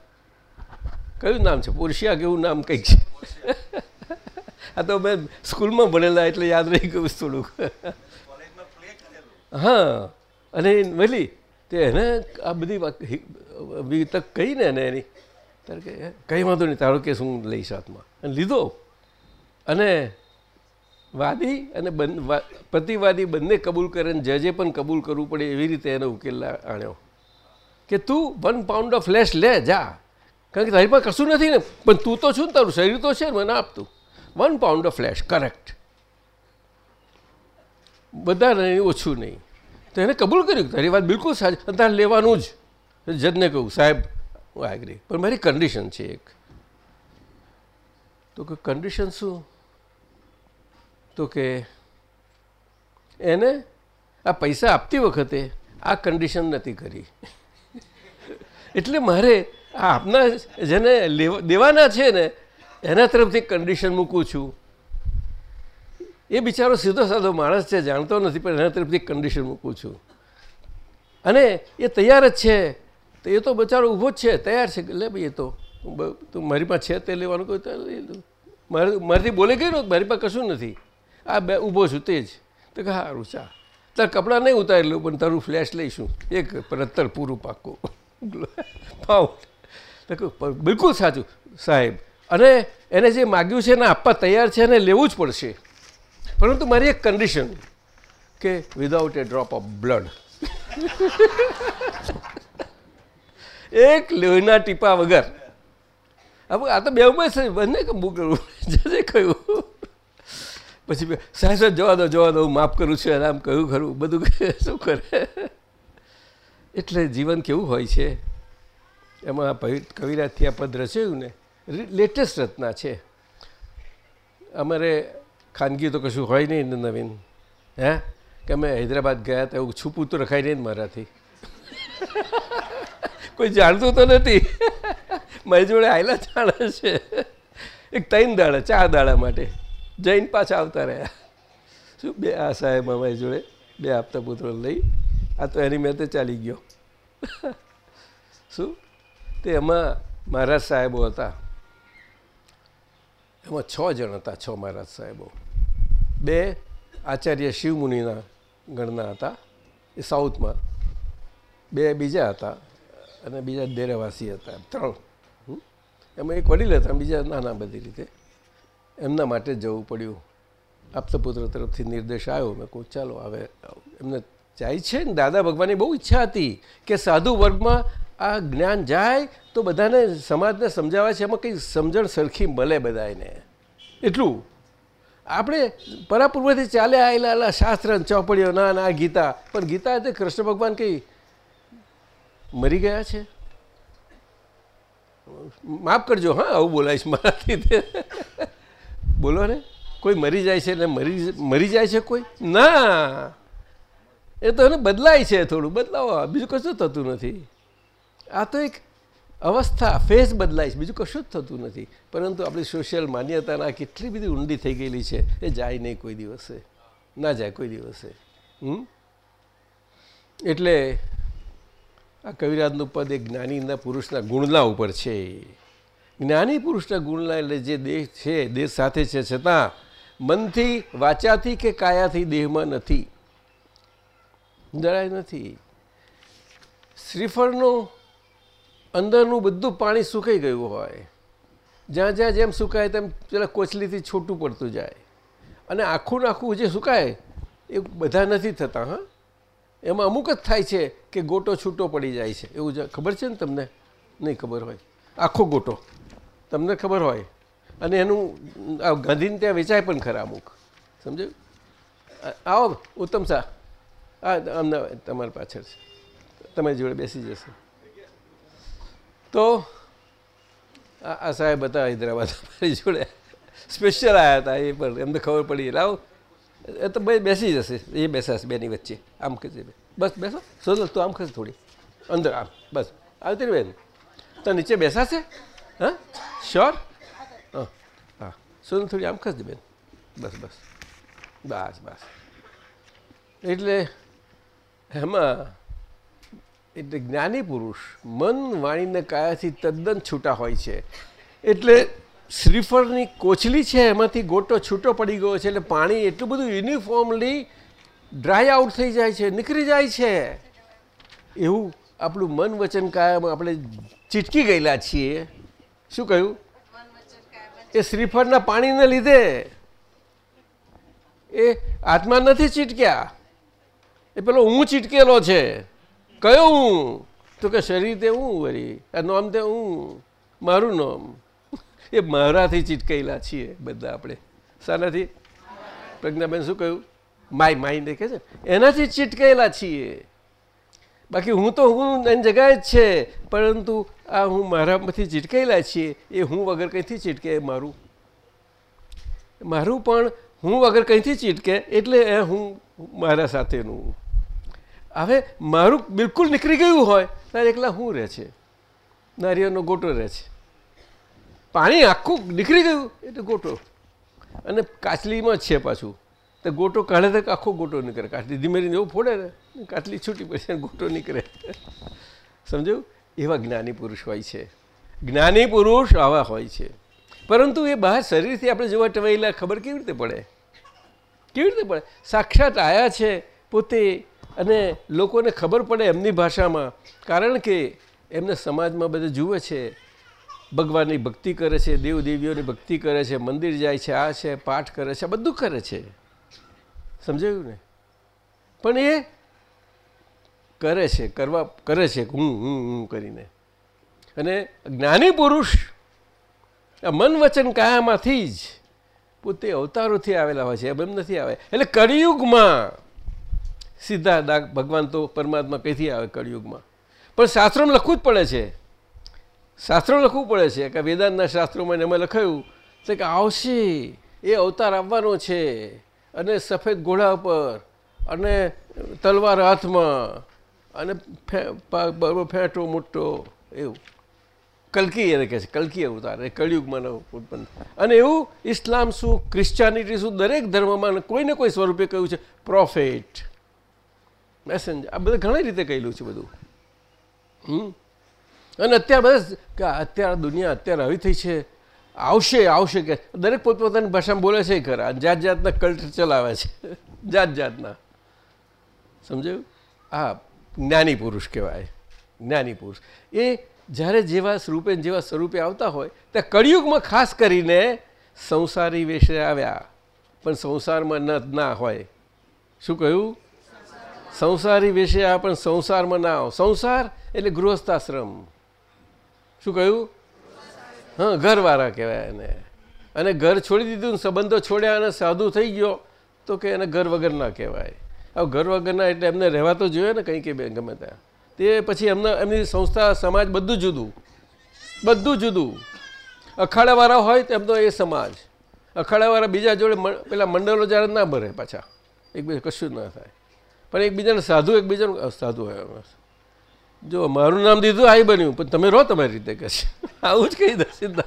કયું નામ છે? પોર્શિયા કેવું નામ કંઈક છે? આ તો મેં સ્કૂલમાં ભણેલા એટલે યાદ રહી ગયું થોડુંક. હા. અને મળી તે એને આ બધી તક કહી ને એને એની ત્યારે કે કંઈ વાંધો નહીં, તારો કેસ હું લઈશ હાથમાં. અને લીધો. અને વાદી અને પ્રતિવાદી બંને કબૂલ કરે ને જજે પણ કબૂલ કરવું પડે એવી રીતે એને ઉકેલ આણ્યો. કે તું વન પાઉન્ડ ઓફ ફ્લેશ લે, જા. કારણ કે તારી પાસે કશું નથી ને, પણ તું તો છું ને તારું શરીર તો છે ને, મને આપતું one pound of flesh correct બધા ઓછું નહીં. તો એને કબૂલ કર્યું તારી વાત બિલકુલ સાચી તારે લેવાનું જ. જજને કહ્યું સાહેબ, હું એગ્રી પણ મારી કન્ડિશન છે એક. તો કે કન્ડિશન શું? તો કે એને આ પૈસા આપતી વખતે આ કન્ડિશન નથી કરી. એટલે મારે આ આપના જેને દેવાના છે ને, એના તરફથી કન્ડિશન મૂકું છું. એ બિચારો સીધો સાધો માણસ છે, જાણતો નથી, પણ એના તરફથી કન્ડિશન મૂકું છું. અને એ તૈયાર જ છે. તો એ તો બચારો ઊભો જ છે, તૈયાર છે. લે ભાઈ, એ તો તું મારી પાસે છે તે લેવાનું કોઈ લઈ લઉં મારે, મારાથી બોલે ગઈ મારી પાસે કશું નથી. આ બે, ઊભો છું તે જ. તો કે સારું ચા. તાર કપડાં નહીં ઉતારી લઉં પણ તારું ફ્લેશ લઈશું. એક પરત્તર પૂરું પાકું. પાઉ બિલકુલ સાચું. સાહેબ, અને એને જે માગ્યું છે, એને આપવા તૈયાર છે, એને લેવું જ પડશે. પરંતુ મારી એક કન્ડિશન કે without a drop of blood એક લોહીના ટીપા વગર. આ તો બે છે, બંને કબૂ કરવું? જજે કહ્યું. પછી સાહેબ સાહેબ, જવા દો જવા દો, હું માફ કરું છું આમ કહ્યું, ખરું, બધું શું કરે? એટલે જીવન કેવું હોય છે? એમાં કવિરાજથી આ પદ રચ્યું ને લેટેસ્ટ રચના છે. અમારે ખાનગી તો કશું હોય નહીં નવીન. હે? કે અમે હૈદરાબાદ ગયા હતા એવું છૂપું તો રખાય નહીં મારાથી. કોઈ જાણતું તો નથી. મારી જોડે આયલા જાણે છે. એક ત્રણ દાડા, ચાર દાડા માટે. જઈને પાછા આવતા રહ્યા. શું બે આ સાહેબ અમારી જોડે બે આપતા પુત્રો લઈ, આ તો એની મેં ચાલી ગયો. શું? તે એમાં મહારાજ સાહેબો હતા. એમાં છ જણ હતા, છ મહારાજ સાહેબો. બે આચાર્ય શિવમુનિના ગણના હતા, એ સાઉથમાં. બે બીજા હતા અને બીજા ડેરાવાસી હતા, ત્રણ. એમાં એક વડીલ હતા, બીજા નાના બધી રીતે. એમના માટે જવું પડ્યું. આપતપુત્ર તરફથી નિર્દેશ આવ્યો, મેં કહું, ચાલો, હવે એમને જાય છે ને, દાદા ભગવાનની બહુ ઈચ્છા હતી કે સાધુ વર્ગમાં આ જ્ઞાન જાય તો બધાને સમાજને સમજાવે છે, એમાં કંઈ સમજણ સરખી મળે બધાને એટલું. આપણે પરાપૂર્વથી ચાલે આવેલા શાસ્ત્ર ચોપડીઓ, ના ના, ગીતા. પણ ગીતા તે કૃષ્ણ ભગવાન કંઈ મરી ગયા છે? માફ કરજો, હા, આવું બોલાવીશ મારાથી. બોલો ને. કોઈ મરી જાય છે ને મરી મરી જાય છે કોઈ? ના. એ તો એને બદલાય છે થોડું. બદલાવો. બીજું કશું થતું નથી. આ તો એક અવસ્થા, ફેસ બદલાય છે. બીજું કશું જ થતું નથી. પરંતુ આપણી સોશિયલ માન્યતાના કેટલી બધી ઊંડી થઈ ગયેલી છે. એ જાય નહીં કોઈ દિવસે. ના જાય કોઈ દિવસે. એટલે આ કવિરાજનું પદ એ જ્ઞાનીના પુરુષના ગુણના ઉપર છે. જ્ઞાની પુરુષના ગુણના એટલે જે દેહ છે, દેહ સાથે છે. છતાં મનથી વાચાથી કે કાયાથી દેહમાં નથી? જરાય નથી. શ્રીફળનું અંદરનું બધું પાણી સુકાઈ ગયું હોય. જ્યાં જ્યાં જેમ સુકાય તેમ પેલા કોચલીથી છૂટું પડતું જાય. અને આખું આખું જે સુકાય, એ બધા નથી થતા, હા? એમાં અમુક જ થાય છે કે ગોટો છૂટો પડી જાય છે. એવું ખબર છે ને તમને? નહીં ખબર હોય. આખો ગોટો. તમને ખબર હોય. અને એનું ગાંધીને ત્યાં વેચાય પણ ખરા અમુક. સમજ્યું? આવો, ઉત્તમ શાહ. આ અમને તમારી પાછળ છે. તમારી જોડે બેસી જશે. તો આ સાહેબ હતા હૈદરાબાદ મારી જોડે. સ્પેશિયલ આવ્યા હતા, એ પણ એમને ખબર પડી. લાવો એ તો ભાઈ બેસી જશે. એ બેસાશે બેની વચ્ચે. આમ ખસે બસ બેસો. સોનલ તું આમ ખસે થોડી. અંદર આમ. બસ. આવતી બેન. તો નીચે બેસાશે હા? શ્યોર હા. હા. સોનલ થોડી, આમ ખસજે બેન. બસ બસ. બસ બસ. એટલે એમાં એટલે જ્ઞાની પુરુષ મન વાણીને કાયાથી તદ્દન છૂટા હોય છે. એટલે શ્રીફળની કોચલી છે, એમાંથી ગોટો છૂટો પડી ગયો છે, એટલે પાણી એટલું બધું યુનિફોર્મલી ડ્રાય આઉટ થઈ જાય છે, નીકળી જાય છે. એવું આપણું મન વચન કાયામાં આપણે ચીટકી ગયેલા છીએ. શું કહ્યું? એ શ્રીફળના પાણીને લીધે. એ આત્મા નથી ચીટક્યા. એ પેલો હું ચીટકેલો છે. કયો? હું તો કે શરીર તે હું વળી. આ નોમ તે હું મારું નોમ. એ મારાથી ચીટકાયેલા છીએ બધા આપણે. શાનાથી? પ્રજ્ઞાબેન શું કહ્યું? માય માઇન્ડ દેખે છે. એનાથી ચીટકાયેલા છીએ. બાકી હું તો હું એની જગ્યાએ જ છે, પરંતુ આ હું મારામાંથી ચીટકાયેલા છીએ, એ હું વગર કંઈથી ચીટકે મારું? મારું પણ હું વગર કંઈથી ચીટકે, એટલે એ હું મારા સાથેનું. હવે મારું બિલકુલ નીકળી ગયું હોય ત્યારે એકલા હું રહે છે? નારિયેળનો ગોટો રહે છે. પાણી આખું નીકળી ગયું એટલે ગોટો. અને કાચલીમાં જ છે પાછું. તો ગોટો કાઢે તો આખો ગોટો નીકળે. કાચલી ધીમે ધીમે એવું ફોડે ને, કાચલી છૂટી પડશે ગોટો નીકળે. સમજ્યું? એવા જ્ઞાની પુરુષ હોય છે. જ્ઞાની પુરુષ આવા હોય છે. પરંતુ એ બહાર શરીરથી આપણે જોવા ટવાયેલા ખબર કેવી રીતે પડે? કેવી રીતે પડે? સાક્ષાત આયા છે પોતે અને લોકોને ખબર પડે એમની ભાષામાં. કારણ કે એમને સમાજમાં બધે જુએ છે. ભગવાનની ભક્તિ કરે છે, દેવદેવીઓની ભક્તિ કરે છે, મંદિર જાય છે, આ છે, પાઠ કરે છે બધું કરે છે. સમજાયું ને? પણ એ કરે છે, કરવા, કરે છે, હું હું હું કરીને. અને જ્ઞાની પુરુષ, આ મન વચન કાયામાંથી જ પોતે અવતારોથી આવેલા હોય છે એમ નથી આવે. એટલે કળિયુગમાં સીધા દાગ ભગવાન તો પરમાત્મા કઈથી આવે કળિયુગમાં. પણ શાસ્ત્રોમાં લખવું જ પડે છે. શાસ્ત્રો લખવું પડે છે કે વેદાંતના શાસ્ત્રોમાં એમાં લખાયું છે કે આવશે, એ અવતાર આવવાનો છે અને સફેદ ઘોડા પર અને તલવાર હાથમાં અને બરોબર ફેંટો મોટો એવું. કલકી એને કહે છે, કલકી અવતાર, એ કળિયુગમાં ઉત્પન્ન. અને એવું ઇસ્લામ શું ક્રિશ્ચિયાનિટી શું, દરેક ધર્મમાં કોઈને કોઈ સ્વરૂપે કહ્યું છે, પ્રોફેટ. મેસેન્જર આ બધા ઘણી રીતે કહેલું છે બધું. હમ? અને અત્યારે બધા કે અત્યારે દુનિયા અત્યારે આવી થઈ છે. આવશે આવશે કે. દરેક પોતપોતાની ભાષામાં બોલે છે ખરા. જાત જાતના કલ્ચર ચલાવે છે. જાત જાતના. સમજાયું? હા જ્ઞાની પુરુષ કહેવાય. જ્ઞાની પુરુષ. એ જ્યારે જેવા સ્વરૂપે જેવા સ્વરૂપે આવતા હોય, ત્યાં કળિયુગમાં ખાસ કરીને સંસારી વેશે આવ્યા. પણ સંસારમાં ન, ના હોય. શું કહ્યું? સંસારી વિશે આ પણ સંસારમાં ના આવો. સંસાર એટલે ગૃહસ્થાશ્રમ. શું કહ્યું? હા, ઘરવાળા કહેવાય એને. અને ઘર છોડી દીધું સંબંધો છોડ્યા અને સાધુ થઈ ગયો, તો કે એને ઘર વગર ના કહેવાય. હવે ઘર વગરના એટલે એમને રહેવા તો જોઈએ ને કંઈ કે બે ગમે ત્યાં. તે પછી એમને, એમની સંસ્થા, સમાજ બધું જુદું. બધું જુદું. અખાડાવાળા હોય તો એમનો એ સમાજ. અખાડાવાળા બીજા જોડે પેલા મંડળો જ્યારે ના ભરે પાછા. એકબીજા કશું જ ના થાય. પણ એકબીજાને સાધુ, એકબીજાનું સાધુ જો મારું નામ દીધું આઈ બન્યું. પણ તમે રહો તમારી રીતે કહે આવું જ કહી દે સીધા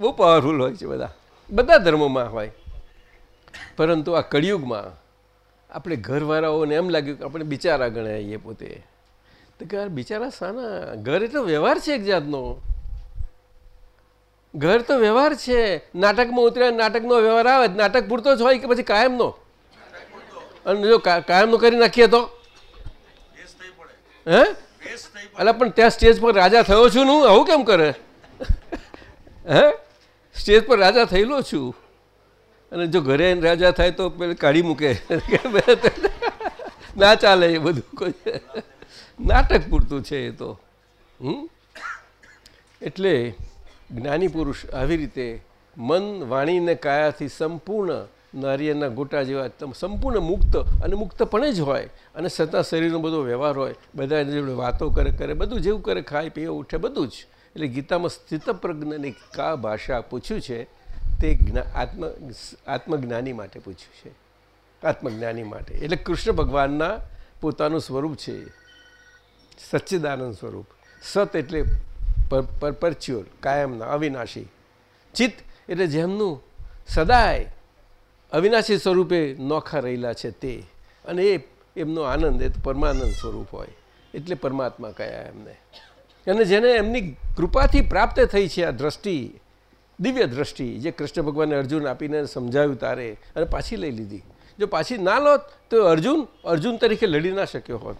બહુ પાવરફુલ હોય છે બધા. બધા ધર્મોમાં હોય. પરંતુ આ કળિયુગમાં આપણે ઘરવાળાઓને એમ લાગ્યું કે આપણે બિચારા ગણાઈએ પોતે. તો કે બિચારા શાના? ઘર એટલો વ્યવહાર છે એક જાતનો. ઘર તો વ્યવહાર છે. નાટકમાં ઉતર્યા, નાટકનો વ્યવહાર આવે, નાટક પૂરતો જ હોય કે પછી કાયમનો? અને જો કા- કાયમનો કરી નાખીએ તો? હે? એટલે પણ ત્યાં સ્ટેજ પર રાજા થયો છું હું, આવું કેમ કરે? હે? સ્ટેજ પર રાજા થયેલો છું. અને જો ઘરે રાજા થાય તો પેલું કાઢી મૂકે. ના ચાલે એ બધું કોઈ. નાટક પૂરતું છે એ તો. હમ? એટલે જ્ઞાની પુરુષ આવી રીતે મન વાણીને કાયાથી સંપૂર્ણ નારિયેળના ગોટા જેવા સંપૂર્ણ મુક્ત અને મુક્તપણે જ હોય. અને છતાં શરીરનો બધો વ્યવહાર હોય. બધા એની જોડે વાતો કરે કરે, બધું જેવું કરે, ખાય, પીએ, ઉઠે, બધું જ. એટલે ગીતામાં સ્થિતપ્રજ્ઞની કા ભાષા પૂછ્યું છે? તે આત્મ, આત્મજ્ઞાની માટે પૂછ્યું છે. આત્મજ્ઞાની માટે. એટલે કૃષ્ણ ભગવાનના પોતાનું સ્વરૂપ છે. સચ્ચિદાનંદ સ્વરૂપ. સત એટલે પરચ્યોર, કાયમના, અવિનાશી. ચિત્ત એટલે જેમનું સદાય અવિનાશી સ્વરૂપે નોખા રહેલા છે તે. અને એ એમનો આનંદ, એ તો પરમાનંદ સ્વરૂપ હોય. એટલે પરમાત્મા કયા એમને. અને જેને એમની કૃપાથી પ્રાપ્ત થઈ છે આ દ્રષ્ટિ, દિવ્ય દ્રષ્ટિ, જે કૃષ્ણ ભગવાને અર્જુન આપીને સમજાવ્યું તારે અને પાછી લઈ લીધી. જો પાછી ના લોત, તો અર્જુન અર્જુન તરીકે લડી ના શક્યો હોત.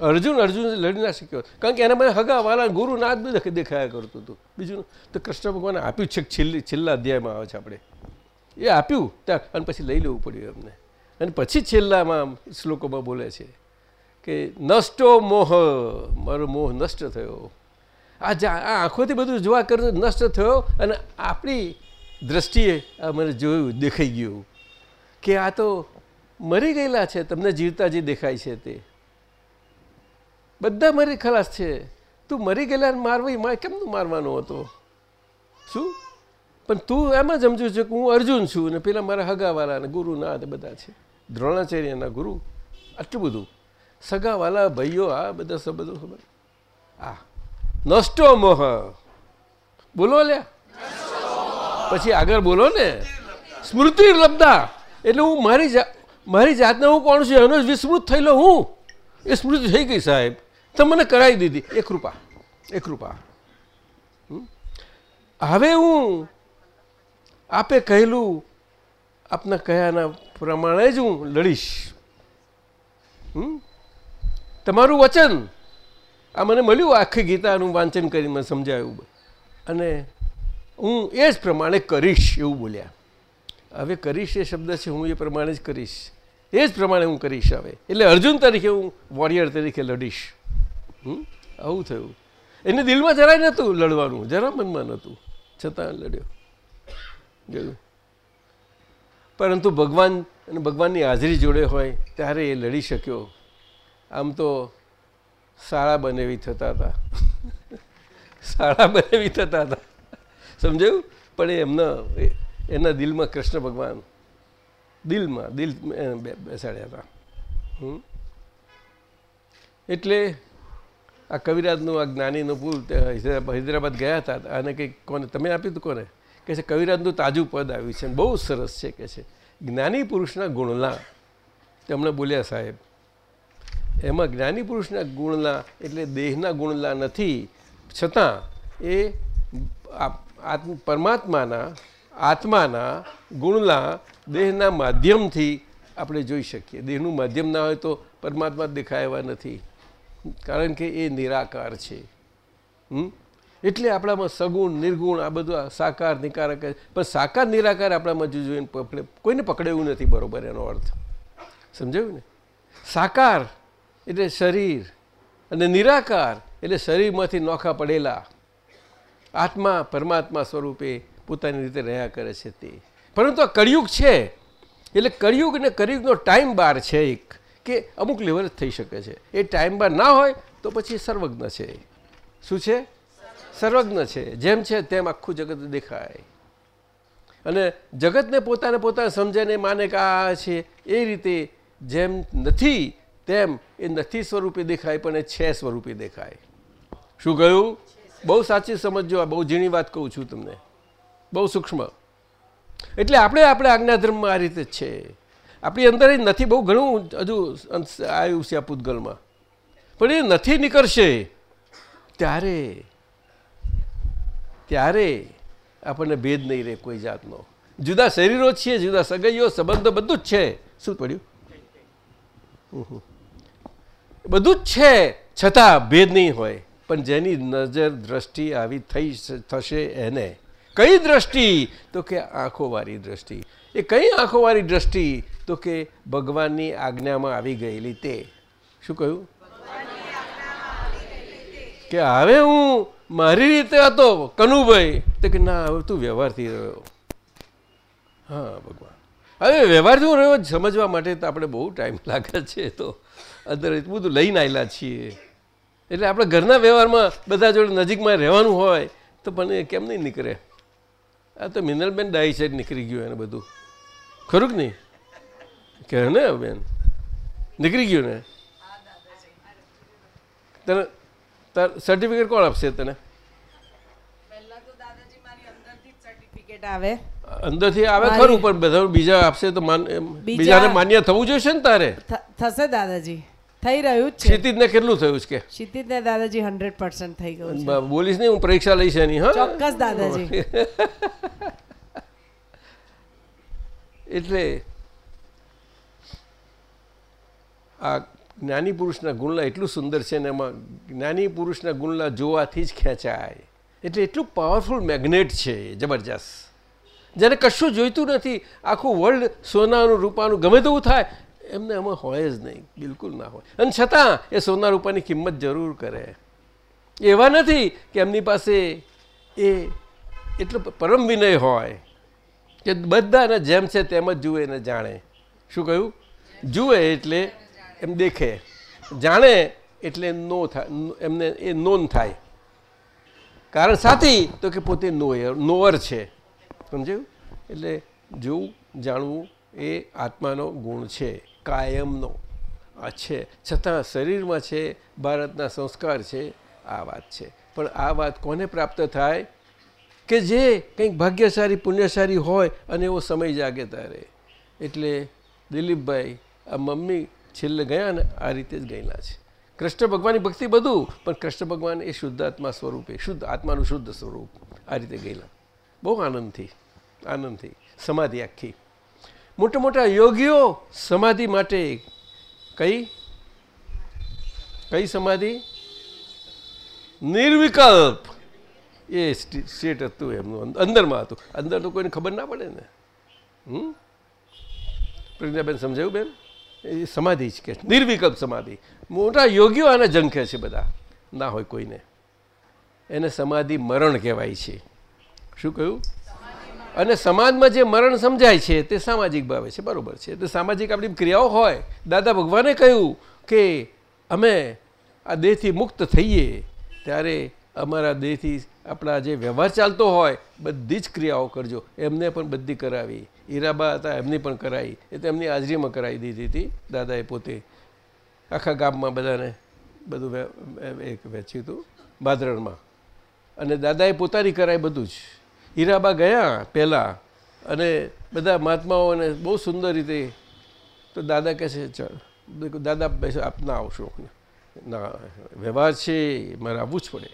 અર્જુન અર્જુન લડી ના શક્યો. કારણ કે એના મને હગા વાલા ગુરુ ના જ દેખ- દેખાયા કરતું હતું. બીજું તો કૃષ્ણ ભગવાને આપ્યું છે છેલ્લી, છેલ્લા અધ્યાયમાં આવે છે આપણે. એ આપ્યું. ત્યાં અને પછી લઈ લેવું પડ્યું એમને. અને પછી છેલ્લામાં શ્લોકોમાં બોલે છે કે, નષ્ટો મોહ. મારો મોહ નષ્ટ થયો. આ જા આ આંખોથી બધું જોવા કરતો નષ્ટ થયો અને આપણી દ્રષ્ટિએ આ મને જોયું, દેખાઈ ગયું કે આ તો મરી ગયેલા છે, તમને જીવતા જે દેખાય છે તે. બધા મરી ખલાસ છે. તું મરી ગયેલા મારવી, માર કેમનું મારવાનો હતો? શું? પણ તું એમ જ સમજુ છે કે હું અર્જુન છું ને પેલા મારા હગાવાલા ને ગુરુ ના બધા છે. દ્રોણાચાર્યના ગુરુ, આટલું બધું. સગાવાલા, ભાઈઓ, આ બધા સંબંધો ખબર. આ. નષ્ટો મોહ. બોલો લ્યા. પછી આગળ બોલો ને. સ્મૃતિ લબ્ધા. એટલે હું મારી જા, મારી જાતને હું કોણ છું? એનો વિસ્મૃત થયેલો હું. એ સ્મૃતિ થઈ ગઈ સાહેબ. તો મને કરાવી દીધી. એ કૃપા એ કૃપા હવે હું આપે કહેલું, આપના કહ્યાના પ્રમાણે જ હું લડીશ? તમારું વચન, આ મને મળ્યું આખી ગીતાનું વાંચન કરી મને સમજાયું અને હું એ જ પ્રમાણે કરીશ એવું બોલ્યા. હવે કરીશ એ શબ્દ છે, હું એ પ્રમાણે જ કરીશ. એ જ પ્રમાણે હું કરીશ હવે. એટલે અર્જુન તરીકે હું વોરિયર તરીકે લડીશ? આવું થયું. એને દિલમાં જરાય નહોતું લડવાનું, જરા મનમાં નહોતું. છતાં લડ્યો. જોયું પરંતુ ભગવાન અને ભગવાનની હાજરી જોડે હોય ત્યારે એ લડી શક્યો. આમ તો શાળા બનેવી થતા હતા. શાળા બનેવી થતા હતા. સમજાયું? પણ એમના એના દિલમાં કૃષ્ણ ભગવાન, દિલમાં, દિલ બેસાડ્યા હતા? એટલે આ કવિરાજનું આ જ્ઞાનીનું પુલ હૈદરાબાદ ગયા હતા. અને કંઈક કોને, તમે આપ્યું હતું કોને? કે છે, કવિરાજનું તાજું પદ આવ્યું છે. બહુ સરસ છે કે છે, જ્ઞાની પુરુષના ગુણલા તેમણે બોલ્યા સાહેબ, એમાં જ્ઞાની પુરુષના ગુણલા એટલે દેહના ગુણલા નથી, છતાં એ આત્મ, પરમાત્માના, આત્માના ગુણલા દેહના માધ્યમથી આપણે જોઈ શકીએ. દેહનું માધ્યમ ના હોય તો પરમાત્મા દેખાય એવા નથી. કારણ કે એ નિરાકાર છે. હમ? એટલે આપણામાં સગુણ, નિર્ગુણ, આ બધું સાકાર, નિકારક પણ સાકાર, નિરાકાર આપણામાં જો જોઈને પકડે, કોઈને પકડે એવું નથી બરોબર એનો અર્થ. સમજાયું ને? સાકાર એટલે શરીર અને નિરાકાર એટલે શરીરમાંથી નોખા પડેલા. આત્મા, પરમાત્મા સ્વરૂપે પોતાની રીતે રહ્યા કરે છે તે. પરંતુ આ કળિયુગ છે. એટલે કળિયુગ અને કળિયુગનો ટાઈમ બાર છે એક, કે અમુક લેવલ જ થઈ શકે છે. એ ટાઈમ બાર ના હોય તો પછી સર્વજ્ઞ છે. શું છે? સર્વજ્ઞ છે. જેમ છે તેમ આખું જગત દેખાય. અને જગતને પોતાને પોતાને સમજે માને કે આ છે. એ રીતે જેમ નથી, તેમ એ નથી સ્વરૂપે દેખાય, પણ એ છે સ્વરૂપે દેખાય. શું કહ્યું? બહુ સાચી સમજો આ બહુ ઝીણી વાત કહું છું તમને. બહુ સૂક્ષ્મ. એટલે આપણે આપણે આજ્ઞાધર્મમાં આ રીતે છે. આપણી અંદર નથી, બહુ ઘણું હજુ આવ્યું છે આ પૂતગલમાં. પણ એ નથી નીકળશે. ત્યારે ત્યારે આપણને ભેદ નહીં રહે કોઈ જાતનો. જુદા શરીરો છીએ, જુદા સગાઈઓ સંબંધો બધું જ છે. શું પડ્યું. બધું જ છે, છતાં ભેદ નહીં હોય. પણ જેની નજર, દ્રષ્ટિ આવી થઈ થશે એને. કઈ દ્રષ્ટિ? તો કે આંખોવાળી દ્રષ્ટિ. એ કઈ આંખોવાળી દ્રષ્ટિ? તો કે ભગવાનની આજ્ઞામાં આવી ગયેલી તે. શું કહ્યું? કે હવે હું મારી રીતે હતો કનુભાઈ. તો કે ના, હવે તું વ્યવહારથી રહ્યો. હા, ભગવાન. હવે વ્યવહાર જો રહ્યો સમજવા માટે તો આપણે બહુ ટાઈમ લાગે છે તો. અંદર બધું લઈને આવેલા છીએ. એટલે આપણે ઘરના વ્યવહારમાં બધા જોડે નજીકમાં રહેવાનું હોય તો પણ કેમ નહીં નીકળે? આ તો મિનરલબેન ડાઈ સાઈડ નીકળી ગયું એને બધું. ખરું કે નહીં? કે ને બેન? નીકળી ગયું ને? તને તાર સર્ટિફિકેટ કોણ આપશે તને? આવે. અંદરથી આવે? ખરું પણ બધા બીજા આપશે તો બીજા- બીજાને માન્ય થવું જોઈશે ને તારે? થશે દાદાજી. થઈ રહ્યું છે. ક્ષિતિજને કેટલું થયું છે કે? ક્ષિતિજ ને દાદાજી હંડ્રેડ પર્સન્ટ થઈ ગયું છે. બોલીશ નહીં હું પરીક્ષા લઈશ એની હા? ચોક્કસ દાદાજી. એટલે આ જ્ઞાની પુરુષના ગુણલા એટલું સુંદર છે ને એમાં જ્ઞાની પુરુષના ગુણલા જોવાથી જ ખેંચાય. એટલે એટલું પાવરફુલ મેગ્નેટ છે જબરજસ્ત. જેને કશું જોઈતું નથી, આખું વર્લ્ડ સોનાનું, રૂપાનું ગમે તેવું થાય, એમને એમાં હોય જ નહીં, બિલકુલ ના હોય. અને છતાં એ સોના, રૂપાની કિંમત જરૂર કરે. એવા નથી કે એમની પાસે એ એટલો પરમ વિનય હોય, કે બધાને જેમ છે તેમ જ જુએ ને જાણે. શું કહ્યું? જુએ એટલે એમ દેખે. જાણે એટલે નો થાય એમને એ નોન થાય. કારણ સાથી તો કે પોતે નોયર નોઅર છે. સમજાયું? એટલે જોવું, જાણવું એ આત્માનો ગુણ છે, કાયમનો. આ છે. છતાં શરીરમાં છે, ભારતના સંસ્કાર છે, આ વાત છે. પણ આ વાત કોને પ્રાપ્ત થાય? કે જે કંઈક ભાગ્યશાળી, પુણ્યશાળી હોય અને એવો સમય જાગે તારે એટલે દિલીપભાઈ, આ મમ્મી છેલ્લે ગયા ને આ રીતે જ ગયેલા છે. કૃષ્ણ ભગવાનની ભક્તિ બધું, પણ કૃષ્ણ ભગવાન એ શુદ્ધ આત્મા સ્વરૂપે, શુદ્ધ આત્માનું શુદ્ધ સ્વરૂપ આ રીતે ગયેલા. બહુ આનંદથી આનંદથી, સમાધિ આખી. મોટા મોટા યોગીઓ સમાધિ માટે કઈ? કઈ સમાધિ? નિર્વિકલ્પ. એ સ્ટેટ હતું એમનું અંદરમાં હતું. અંદર તો કોઈને ખબર ના પડે ને. હમ? પ્રજ્ઞાબેન સમજાયું બેન? એ સમાધિ જ કે નિર્વિકલ્પ સમાધિ. મોટા યોગીઓ આને જંખે છે બધા. ના હોય કોઈને. એને સમાધિ મરણ કહેવાય છે. શું કહ્યું? અને સમાજમાં જે મરણ સમજાય છે, તે સામાજિક ભાવે છે. બરાબર છે. તો સામાજિક આપણી ક્રિયાઓ હોય. દાદા ભગવાને કહ્યું કે અમે આ દેહથી મુક્ત થઈએ. ત્યારે અમારા દેહથી આપણા જે વ્યવહાર ચાલતો હોય, બધી જ ક્રિયાઓ કરજો. એમને પણ બધી કરાવી. હીરાબા હતા, એમની પણ કરાવી એ તો એમની હાજરીમાં કરાવી દીધી હતી, દાદાએ પોતે. આખા ગામમાં બધાને બધું એક વેચ્યું હતું, બાદરણમાં. અને દાદાએ પોતાની કરાય બધું જ. હીરાબા ગયા પહેલાં, અને બધા મહાત્માઓને બહુ સુંદર રીતે તો દાદા કહે છે, ચાલ દાદા આપ ના આવશો. ના, વ્યવહાર છે, મારે આવવું જ પડે.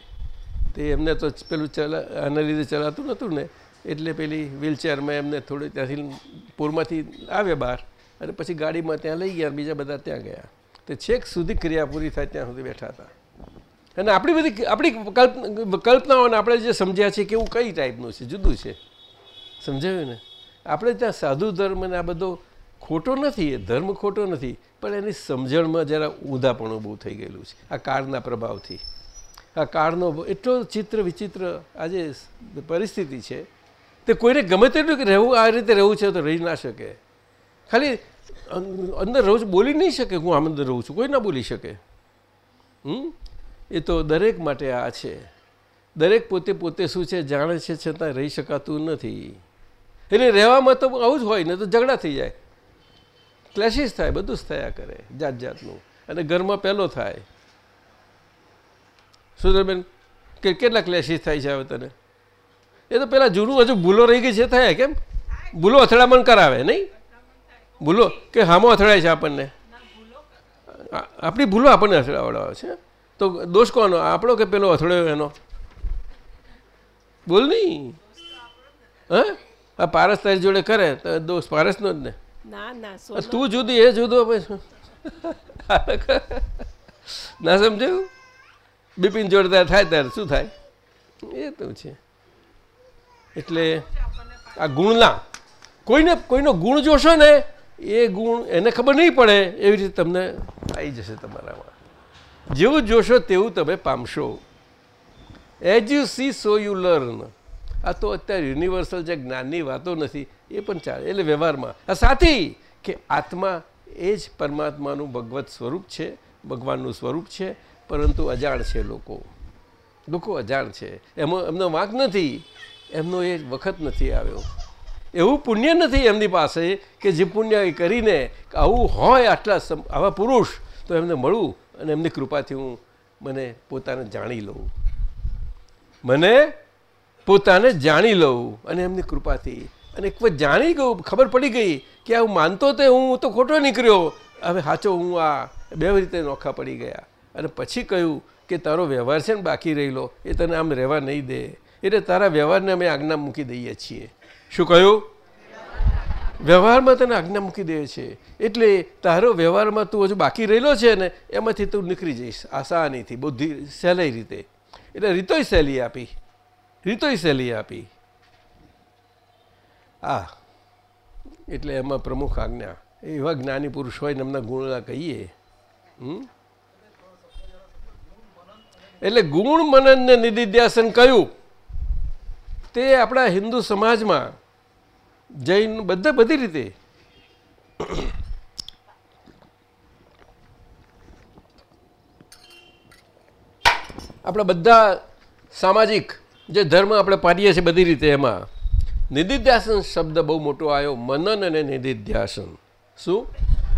તે એમને તો પેલું ચલા, આના લીધે ચલાતું નહોતું ને એટલે પેલી વ્હીલચેરમાં એમને થોડું ત્યાંથી પૂરમાંથી આવ્યા બહાર અને પછી ગાડીમાં ત્યાં લઈ ગયા બીજા બધા ત્યાં ગયા. તે છેક સુધી ક્રિયા પૂરી થાય ત્યાં સુધી બેઠા હતા. અને આપણી બધી આપણી કલ્પ, કલ્પનાઓને આપણે જે સમજ્યા છે કે એવું કઈ ટાઈપનું છે? જુદું છે. સમજાયું ને? આપણે ત્યાં સાધુ ધર્મ ને આ બધો ખોટો નથી, એ ધર્મ ખોટો નથી, પણ એની સમજણમાં જરા ઊંધાપણું બહુ થઈ ગયેલું છે, આ કાળના પ્રભાવથી. આ કાળનો એટલો ચિત્ર વિચિત્ર આજે પરિસ્થિતિ છે તે કોઈને ગમે તેટલું રહેવું, આ રીતે રહેવું છે તો રહી ના શકે. ખાલી અંદર રહું બોલી નહીં શકે, હું આમ અંદર રહું છું, કોઈ ના બોલી શકે. હમ? એ તો દરેક માટે આ છે. દરેક પોતે પોતે શું છે, જાણે છે, છતાં રહી શકાતું નથી. એટલે રહેવામાં તો આવું જ હોય, ને તો ઝઘડા થઈ જાય. ક્લેશિસ થાય, બધું જ થયા કરે જાત જાતનું અને ઘરમાં પહેલો થાય. સુધરબેન કે, કેટલા ક્લેશિસ થાય છે હવે તને? એ તો પેલા જૂનું હજુ ભૂલો રહી ગઈ છે થાય કેમ? ભૂલો અથડામણ કરાવે નહીં? ભૂલો કે હામો અથડાય છે આપણને? આપણી ભૂલો આપણને અથડાવડાવે છે. તો દોષ કોનો? આપણો કે પેલો અથડાયો એનો? બોલ નહીં. હા? આ પારસ તારી જોડે કરે તો દોષ પારસનો જ ને. ના ના તું જુદી એ જુદો ના સમજાયું? બિપિન જોડે થાય ત્યારે શું થાય? એ તો છે. એટલે આ ગુણના, કોઈને, કોઈનો ગુણ જોશો ને, એ ગુણ એને ખબર નહીં પડે એવી રીતે તમને આવી જશે તમારામાં. જેવું જોશો તેવું તમે પામશો. As you see so you learn આ તો અત્યારે યુનિવર્સલ જે જ્ઞાનની વાતો નથી, એ પણ ચાલે. એટલે વ્યવહારમાં. આ સાથી કે આત્મા એ જ પરમાત્માનું ભગવત સ્વરૂપ છે, ભગવાનનું સ્વરૂપ છે, પરંતુ અજાણ છે લોકો. લોકો અજાણ છે. એમાં એમનો વાંક નથી. એમનો એ વખત નથી આવ્યો. એવું પુણ્ય નથી એમની પાસે કે જે પુણ્ય એ કરીને આવું હોય આટલા આવા પુરુષ, તો એમને મળું અને એમની કૃપાથી હું મને પોતાને જાણી લઉં. મને પોતાને જાણી લઉં અને એમની કૃપાથી. અને એક વખત જાણી ગયું, ખબર પડી ગઈ કે હું માનતો તે હું તો ખોટો નીકળ્યો. હવે સાચો હું આ, બે રીતે નોખા પડી ગયા. અને પછી કહ્યું કે તારો વ્યવહાર છે ને બાકી રહેલો, એ તને આમ રહેવા નહીં દે. એટલે તારા વ્યવહારને અમે આજ્ઞા મૂકી દઈએ છીએ. શું કહ્યું? વ્યવહારમાં તને આજ્ઞા મૂકી દે છે એટલે તારો વ્યવહારમાં તું હજુ બાકી રહેલો છે ને, એમાંથી તું નીકળી જઈશ આસાનીથી, બુદ્ધિ સહેલાઈ રીતે. એટલે રીતોય સહેલી આપી. રીતોય સહેલી આપી. આ. એટલે એમાં પ્રમુખ આજ્ઞા. એવા જ્ઞાની પુરુષ હોય ને એમના ગુણના કહીએ. હમ? એટલે ગુણ મનનને નિધિધ્યાસન કયું? તે આપણા હિન્દુ સમાજમાં જૈન બધા બધી રીતે આપણા બધા સામાજિક જે ધર્મ આપણે પાડીએ છીએ બધી રીતે એમાં નિધિધ્યાસન શબ્દ બહુ મોટો આવ્યો, મનન અને નિધિધ્યાસન. શું?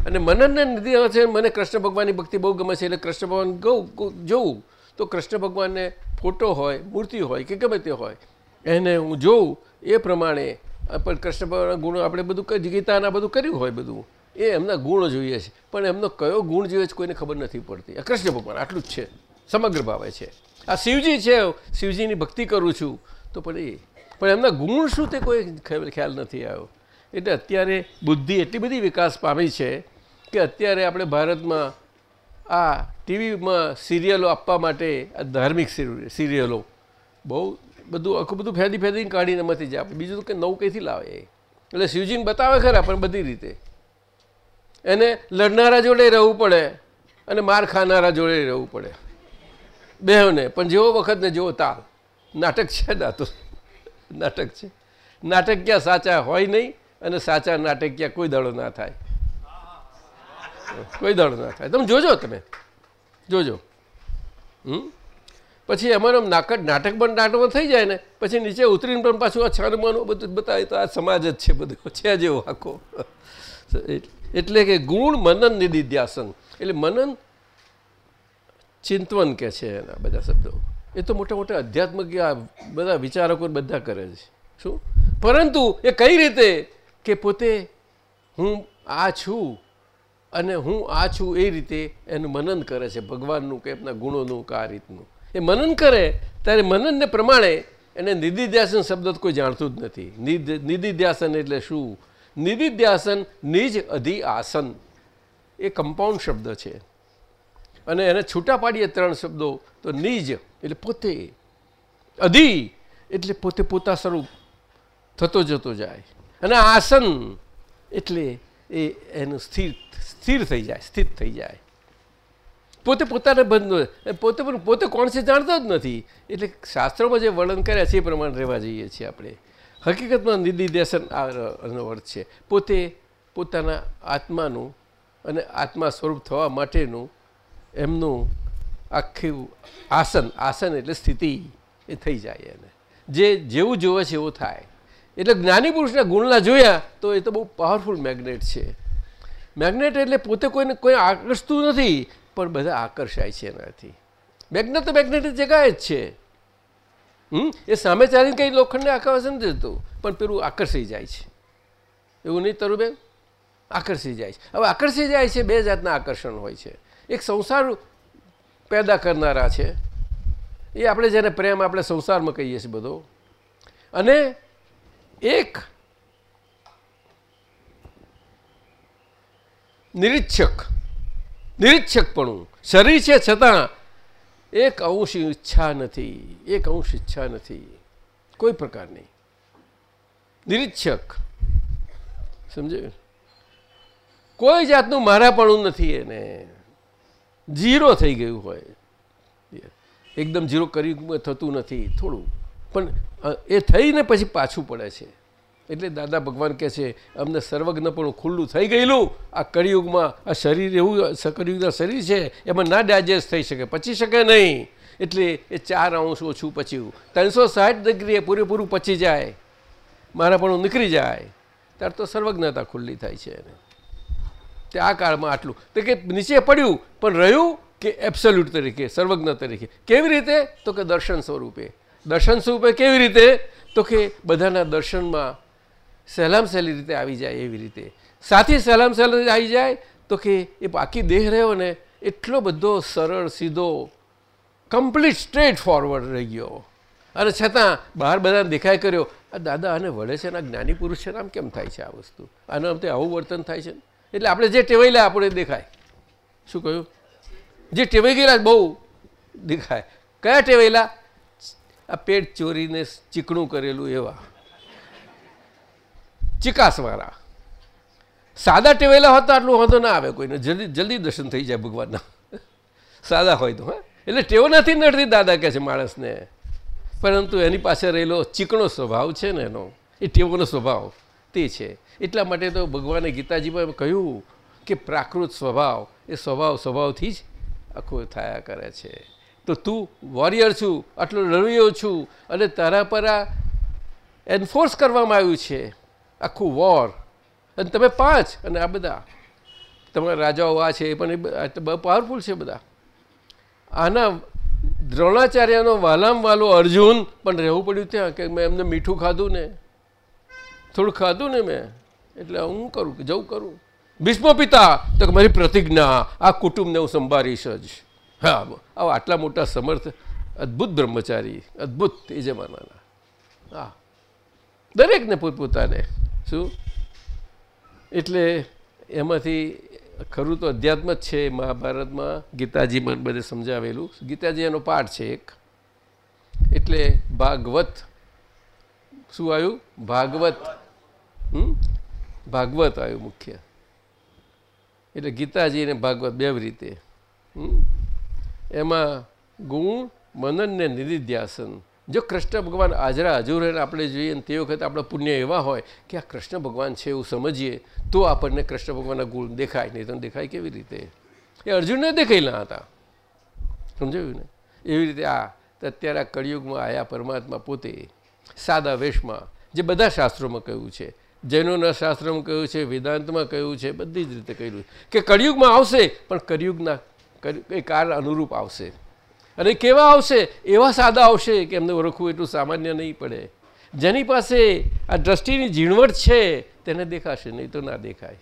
અને મનન નિધિ નિધિધ્યાસન મને કૃષ્ણ ભગવાનની ભક્તિ બહુ ગમે છે, એટલે કૃષ્ણ ભગવાન ગૌ- જોઉં. તો કૃષ્ણ ભગવાનને ફોટો હોય, મૂર્તિ હોય કે ગમે તે હોય, એને હું જોઉં એ પ્રમાણે પણ કૃષ્ણ ભગવાનના ગુણો આપણે બધું ગીતાના બધું કર્યું હોય બધું, એ એમના ગુણો જોઈએ છે. પણ એમનો કયો ગુણ જોઈએ છે કોઈને ખબર નથી પડતી. આ કૃષ્ણ ભગવાન આટલું જ છે, સમગ્ર ભાવે છે. આ શિવજી છે, શિવજીની ભક્તિ કરું છું, તો પણ એ, પણ એમના ગુણ શું તે કોઈ ખ્યાલ નથી આવ્યો. એટલે અત્યારે બુદ્ધિ એટલી બધી વિકાસ પામી છે કે અત્યારે આપણે ભારતમાં આ ટીવીમાં સિરિયલો આપવા માટે ધાર્મિક સિરિયલો બહુ બધું, આખું બધું ફેદી ફેદીને કાઢીને એમાંથી જ આપે. બીજું તો કે નવું કંઈથી લાવે એટલે શિવજીને બતાવે ખરા, પણ બધી રીતે. એને લડનારા જોડે રહેવું પડે અને માર ખાનારા જોડે રહેવું પડે. બેહોને, પણ જેવો વખત ને જેવો તાલ. નાટક છે ના નાટક છે. નાટક ક્યાં સાચા હોય નહીં અને સાચા નાટક ક્યાં કોઈ દાડો ના થાય. કોઈ દાડો ના થાય. તમે જોજો તમે. જોજો. હમ? પછી અમારો નાકટ નાટક પણ નાટકમાં થઈ જાય ને, પછી નીચે ઉતરીને પણ પાછું આ છાનમાનું બધું બતાવે તો આ સમાજ જ છે બધું, છે જેવો આખો. એટલે કે ગુણ મનન નિધિધ્યાસન. એટલે મનન ચિંતવન કે છે એના બધા શબ્દો. એ તો મોટા મોટા અધ્યાત્મિક આ બધા વિચારકો બધા કરે છે. શું? પરંતુ એ કઈ રીતે કે પોતે હું આ છું અને હું આ છું એ રીતે એનું મનન કરે છે, ભગવાનનું કે એમના ગુણોનું કે આ રીતનું. એ મનન કરે ત્યારે મનનને પ્રમાણે એને નિધિધ્યાસન શબ્દ કોઈ જાણતું જ નથી. નિધ, નિધિધ્યાસન એટલે શું? નિધિધ્યાસન નિજ અધિ આસન એ કમ્પાઉન્ડ શબ્દ છે. અને એને છૂટા પાડીએ ત્રણ શબ્દો તો નિજ એટલે પોતે. અધિ એટલે પોતે પોતા સ્વરૂપ થતો જતો જાય. અને આસન એટલે એ એનું સ્થિર સ્થિર થઈ જાય, સ્થિત થઈ જાય. પોતે પોતાને બંધ પોતે પણ, પોતે કોણ છે જાણતો જ નથી. એટલે શાસ્ત્રોમાં જે વર્ણન કર્યા છે એ પ્રમાણે રહેવા જઈએ છીએ આપણે. હકીકતમાં નિધિધ્યાસન આનો અર્થ છે. પોતે પોતાના આત્માનું અને આત્મા સ્વરૂપ થવા માટેનું એમનું આખું આસન આસન એટલે સ્થિતિ, એ થઈ જાય એને. જે, જેવું જોવે છે એવું થાય. એટલે જ્ઞાની પુરુષના ગુણના જોયા તો એ તો બહુ પાવરફુલ મેગ્નેટ છે. મેગ્નેટ એટલે પોતે કોઈને કોઈ આકર્ષતું નથી, પણ બધા આકર્ષાય છે એનાથી. મેગ્નેટ તો મેગ્નેટિક જગાય જ છે. હમ? એ સામે ચાલીને કંઈ લોખંડને આકર્ષણ નથી જતું, પણ પેલું આકર્ષી જાય છે. એવું નહીં તરુબેન આકર્ષી જાય છે. હવે આકર્ષી જાય છે બે જાતના આકર્ષણ હોય છે. એક સંસાર પેદા કરનારા છે. એ આપણે જેને પ્રેમ આપણે સંસારમાં કહીએ છીએ બધો. અને એક નિરીક્ષક. નિરીક્ષકપણું. શરીર છે છતાં એક અંશ ઈચ્છા નથી. એક અંશ ઈચ્છા નથી. કોઈ પ્રકારની નિરીક્ષક. સમજે? કોઈ જાતનું મારાપણું નથી એને. ઝીરો થઈ ગયું હોય. એકદમ ઝીરો કરી થતું નથી. થોડું પણ એ થઈને પછી પાછું પડે છે. એટલે દાદા ભગવાન કહે છે, અમને સર્વજ્ઞપણું ખુલ્લું થઈ ગયેલું. આ કળિયુગમાં આ શરીર એવું કળિયુગના શરીર છે, એમાં ના ડાયજેસ્ટ થઈ શકે, પચી શકે નહીં. એટલે એ ચાર અંશ ઓછું પચ્યું. ત્રણસો સાઠ ડિગ્રીએ પૂરેપૂરું પચી જાય. મારા પણ નીકળી જાય. ત્યારે તો સર્વજ્ઞતા ખુલ્લી થાય છે એને. તે આ કાળમાં આટલું. તો કે નીચે પડ્યું, પણ રહ્યું કે એબ્સોલ્યુટ તરીકે, સર્વજ્ઞ તરીકે. કેવી રીતે? તો કે દર્શન સ્વરૂપે. દર્શન સ્વરૂપે કેવી રીતે? તો કે બધાના દર્શનમાં સહેલામ સહેલી રીતે આવી જાય એવી રીતે. સાથે સહેલામ સહેલી આવી જાય તો કે એ બાકી દેહ રહ્યો ને એટલો બધો સરળ, સીધો કમ્પ્લીટ સ્ટ્રેટ ફોરવર્ડ રહી ગયો. અને છતાં બહાર બધાને દેખાય કર્યો, આ દાદા આને વળે છે ને આ જ્ઞાની પુરુષ છે ને આમ કેમ થાય છે આ વસ્તુ? આના અંતે આવું વર્તન થાય છે એટલે આપણે જે ટેવાયેલા આપણે દેખાય. શું કહ્યું? જે ટેવાઈ ગયેલા બહુ દેખાય. કયા ટેવાયેલા? આ પેટ ચોરીને ચીકણું કરેલું એવા. ચિકાસવાળા. સાદા ટેવેલા હતા આટલું વાંધો ના આવે કોઈને. જલ્દી જલ્દી દર્શન થઈ જાય ભગવાનના. સાદા હોય તો, હા. એટલે ટેવો નથી નડતી દાદા કહે છે માણસને. પરંતુ એની પાસે રહેલો ચીકણો સ્વભાવ છે ને એનો, એ ટેવોનો સ્વભાવ તે છે. એટલા માટે તો ભગવાને ગીતાજીમાં કહ્યું કે પ્રાકૃત સ્વભાવ એ સ્વભાવ, સ્વભાવથી જ આખું થયા કરે છે. તો તું વોરિયર છું, આટલો લડ્યો છું અને તારા પર આ એન્ફોર્સ કરવામાં આવ્યું છે. આખું વોર અને તમે પાંચ, અને આ બધા. તમારા રાજાઓ આ છે, એ પણ એ બહુ પાવરફુલ છે બધા. આના દ્રોણાચાર્યનો વાલામ વાલો અર્જુન પણ રહેવું પડ્યું ત્યાં, કે મેં એમને મીઠું ખાધું ને. થોડું ખાધું ને મેં. એટલે હું કરું જવું કરું. ભીષ્મ પિતા તો મારી પ્રતિજ્ઞા, આ કુટુંબને હું સંભાળીશ જ. હા આવા આટલા મોટા સમર્થ, અદ્ભુત બ્રહ્મચારી, અદ્ભુત એ જમાનાના હા. દરેકને પોતપોતાને. શું? એટલે એમાંથી ખરું તો અધ્યાત્મ જ છે મહાભારતમાં. ગીતાજીમાં બધે સમજાવેલું. ગીતાજી એનો પાઠ છે એક. એટલે ભાગવત, શું આવ્યું? ભાગવત. હમ? ભાગવત આવ્યું મુખ્ય. એટલે ગીતાજી અને ભાગવત બે રીતે. એમાં ગુણ, મનન ને નિધિધ્યાસન. જો કૃષ્ણ ભગવાન આજરા હજુર આપણે જોઈએ ને તે વખતે આપણા પુણ્ય એવા હોય કે આ કૃષ્ણ ભગવાન છે એવું સમજીએ, તો આપણને કૃષ્ણ ભગવાનના ગુણ દેખાય નહીં તો દેખાય કેવી રીતે? એ અર્જુનને દેખાયેલા હતા. સમજાયું ને? એવી રીતે આ અત્યારે આ કળિયુગમાં આયા પરમાત્મા પોતે સાદા વેશમાં, જે બધા શાસ્ત્રોમાં કહ્યું છે, જૈનોના શાસ્ત્રોમાં કહ્યું છે, વેદાંતમાં કહ્યું છે, બધી જ રીતે કહ્યું કે કળિયુગમાં આવશે, પણ કળિયુગના એ કાર અનુરૂપ આવશે. અને કેવા આવશે? એવા સાદા આવશે કે એમને ઓળખવું એટલું સામાન્ય નહીં પડે. જેની પાસે આ દ્રષ્ટિની ઝીણવટ છે, તેને દેખાશે, નહીં તો ના દેખાય.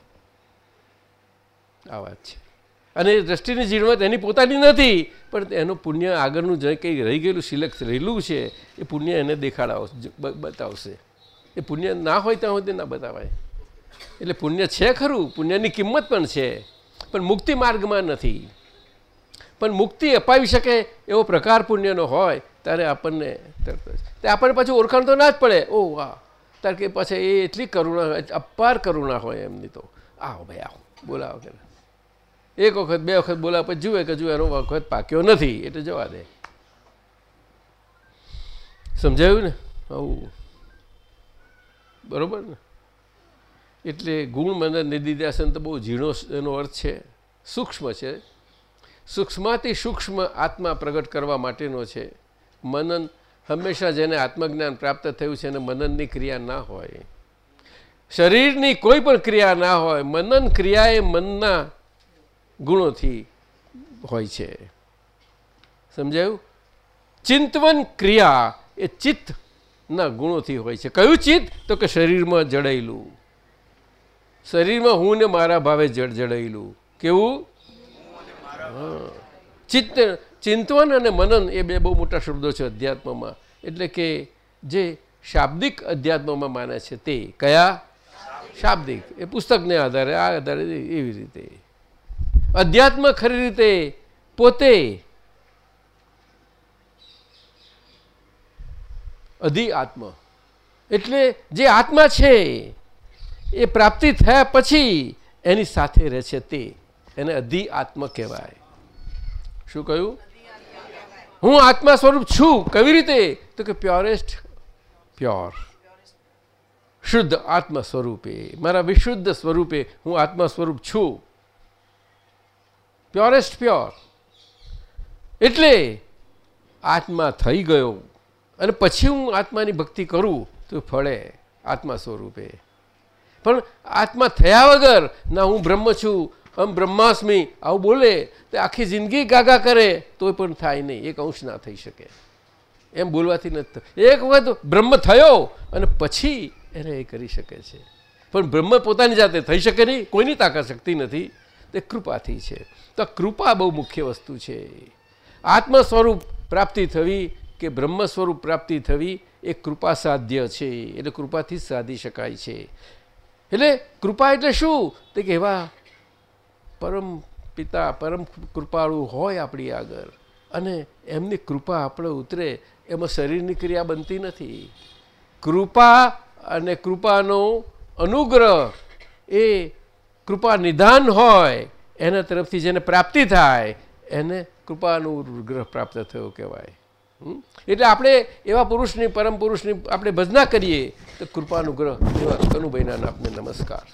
આ વાત છે. અને દ્રષ્ટિની ઝીણવટ એની પોતાની નથી, પણ એનું પુણ્ય આગળનું જે કંઈ રહી ગયેલું સિલેક્ટ રહેલું છે, એ પુણ્ય એને દેખાડાવશે બતાવશે. એ પુણ્ય ના હોય ત્યાં હોય તે ના બતાવાય. એટલે પુણ્ય છે ખરું, પુણ્યની કિંમત પણ છે, પણ મુક્તિ માર્ગમાં નથી. પણ મુક્તિ અપાવી શકે એવો પ્રકાર પુણ્યનો હોય, ત્યારે આપણને તરત આપણને પાછું ઓળખાણ તો ના જ પડે. ઓ વાહ. ત્યારે કે પછી એ એટલી કરુણા અપાર કરુણા હોય એમની તો. આવો ભાઈ, આવો. બોલાવો કે એક વખત, બે વખત બોલાવ, પછી જુએ કે જુએ, એનો વખત પાક્યો નથી. એટલે જવા દે. સમજાયું ને? આવું. બરાબર ને? એટલે ગુણ મને નિધિધ્યાસન તો બહુ ઝીણો એનો અર્થ છે. સૂક્ષ્મ છે. સૂક્ષ્માથી સૂક્ષ્મ આત્મા પ્રગટ કરવા માટેનો છે. મનન હંમેશા જેને આત્મજ્ઞાન પ્રાપ્ત થયું છે એને મનનની ક્રિયા ના હોય. શરીરની કોઈ પણ ક્રિયા ના હોય, મનન ક્રિયા એ મનના ગુણોથી હોય છે. સમજાયું? ચિંતવન ક્રિયા એ ચિત્તના ગુણોથી હોય છે. કયું ચિત્ત? તો કે શરીરમાં જડાયેલું. શરીરમાં હું ને મારા ભાવે જડ જડાયેલું. કેવું? ચિત્ત, ચિંતવન અને મનન એ બે બહુ મોટા શબ્દો છે અધ્યાત્મમાં. એટલે કે જે શાબ્દિક અધ્યાત્મમાં માને છે તે કયા? શાબ્દિક. એ પુસ્તકને આધારે, આ આધારે એવી રીતે. અધ્યાત્મ ખરી રીતે પોતે અધિ આત્મ. એટલે જે આત્મા છે એ પ્રાપ્તિ થયા પછી એની સાથે રહે છે તે. એને અધિ આત્મ કહેવાય. શું કહ્યું? હું આત્મા સ્વરૂપ છું. કેવી રીતે? તો કે પ્યોરેસ્ટ, પ્યોર. શુદ્ધ આત્મા સ્વરૂપે. મારા વિશુદ્ધ સ્વરૂપે હું આત્મા સ્વરૂપ છું. Purest, pure. એટલે આત્મા થઈ ગયો. અને પછી હું આત્માની ભક્તિ કરું તો ફળે આત્મા સ્વરૂપે. પણ આત્મા થયા વગર ના હું બ્રહ્મ છું હમ બ્રહ્માસ્મી, આવું બોલે, તો આખી જિંદગી ગાગા કરે તો પણ થાય નહીં, એક અંશ ના થઈ શકે. એમ બોલવાથી નથી એક વખત બ્રહ્મ થયો અને પછી એને એ કરી શકે છે. પણ બ્રહ્મ પોતાની જાતે થઈ શકે નહીં, કોઈની તાકાત શક્તિ નથી, તે કૃપાથી છે. તો કૃપા બહુ મુખ્ય વસ્તુ છે. આત્મ સ્વરૂપ પ્રાપ્તિ થવી કે બ્રહ્મ સ્વરૂપ પ્રાપ્તિ થવી, એ કૃપા સાધ્ય છે. એટલે કૃપાથી સાધી શકાય છે. એટલે કૃપા એટલે શું? તે કે એવા પરમ પિતા, પરમ કૃપાળુ હોય આપણી આગળ. અને એમની કૃપા આપણે ઉતરે, એમાં શરીરની ક્રિયા બનતી નથી. કૃપા અને કૃપાનો અનુગ્રહ એ કૃપા નિદાન હોય, એના તરફથી જેને પ્રાપ્તિ થાય, એને કૃપાનુગ્રહ પ્રાપ્ત થયો કહેવાય. એટલે આપણે એવા પુરુષની, પરમ પુરુષની આપણે ભજના કરીએ, તો કૃપાનુગ્રહ એવા કનુભાઈના આપને નમસ્કાર.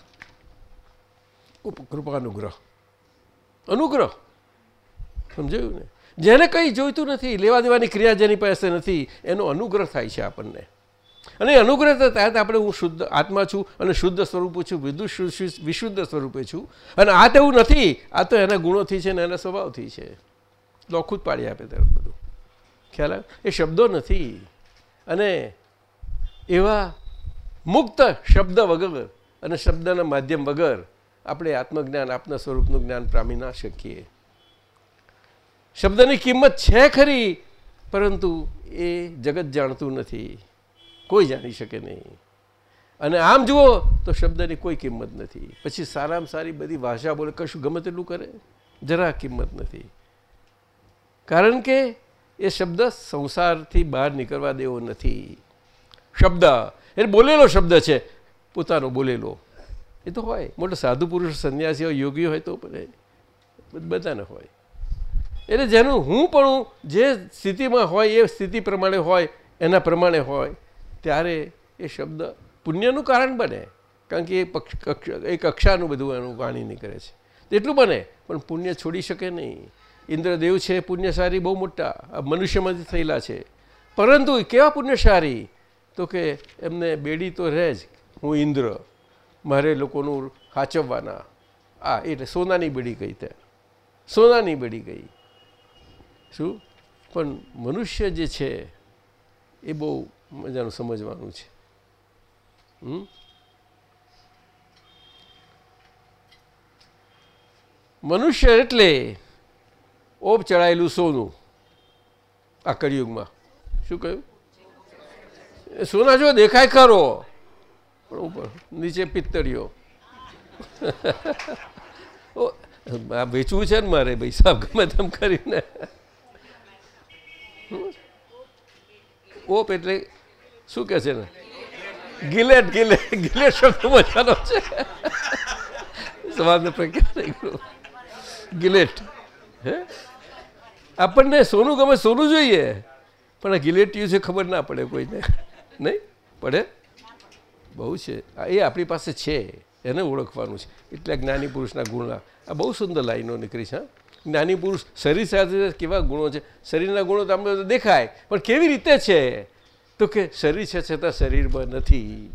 કૃપાનુગ્રહ અનુગ્રહ. સમજાયું ને? જેને કંઈ જોઈતું નથી, લેવા દેવાની ક્રિયા જેની પાસે નથી, એનો અનુગ્રહ થાય છે આપણને. અને અનુગ્રહ થાય આપણે હું શુદ્ધ આત્મા છું અને શુદ્ધ સ્વરૂપે છું વિદુષ વિશુદ્ધ સ્વરૂપે છું. અને આ તેવું નથી, આ તો એના ગુણોથી છે ને એના સ્વભાવથી છે. લોખું જ પાડી આપે તરફ બધું. ખ્યાલ એ શબ્દો નથી. અને એવા મુક્ત શબ્દ વગર અને શબ્દના માધ્યમ વગર આપણે આત્મજ્ઞાન, આપના સ્વરૂપનું જ્ઞાન પામી ના શકીએ. શબ્દની કિંમત છે ખરી, પરંતુ એ જગત જાણતું નથી. કોઈ જાણી શકે નહીં. અને આમ જુઓ તો શબ્દની કોઈ કિંમત નથી. પછી સારામાં સારી બધી ભાષા બોલે, કશું ગમે તેટલું કરે? જરા કિંમત નથી. કારણ કે એ શબ્દ સંસારથી બહાર નીકળવા દેવો નથી. શબ્દ એ બોલેલો શબ્દ છે, પોતાનો બોલેલો. એ તો હોય. મોટો સાધુ પુરુષ, સંન્યાસી હોય, યોગી હોય તો બધાને હોય. એટલે જેનું હું પણ જે સ્થિતિમાં હોય, એ સ્થિતિ પ્રમાણે હોય, એના પ્રમાણે હોય, ત્યારે એ શબ્દ પુણ્યનું કારણ બને. કારણ કે એ પક્ષ એ કક્ષાનું બધું એનું વાણી નીકળે છે. એટલું બને. પણ પુણ્ય છોડી શકે નહીં. ઇન્દ્રદેવ છે, પુણ્યશાળી બહુ મોટા. આ મનુષ્યમાંથી થયેલા છે. પરંતુ કેવા પુણ્યશાળી? તો કે એમને બેડી તો રહે જ. હું ઇન્દ્ર. મારે લોકોનું હાચવવાના. આ, એટલે સોનાની બેડી ગઈ તે. સોનાની બેડી ગઈ. શું? પણ મનુષ્ય જે છે, એ બહુ મજાનું સમજવાનું છે. મનુષ્ય એટલે ઓપ ચડાયેલું સોનું આ કળિયુગમાં. શું કહ્યું? સોના જો દેખાય ખરો. ઉપર નીચે પિત્તળીઓ. આ વેચવું છે ને મારે ભાઈ સાહેબ ગમે તેમ કરીને. ઓપ એટલે શું કે છે ને? ગિલેટ ગિલેટ ગિલેટ શબ્દ મજાનો છે. પ્રખ્યાત ગિલેટ. હે? આપણને સોનું ગમે સોનું જોઈએ. પણ આ ગિલેટ યુ છે ખબર ના પડે કોઈને. નહીં? પડે? બહુ છે. એ આપણી પાસે છે. એને ઓળખવાનું છે. એટલે જ્ઞાની પુરુષના ગુણના. આ બહુ સુંદર લાઈનો નીકળી છે જ્ઞાની પુરુષ શરીર સાથે કેવા ગુણો છે? શરીરના ગુણો તો આપણે દેખાય, પણ કેવી રીતે છે? તો કે શરીર છે છતાં શરીરમાં નથી.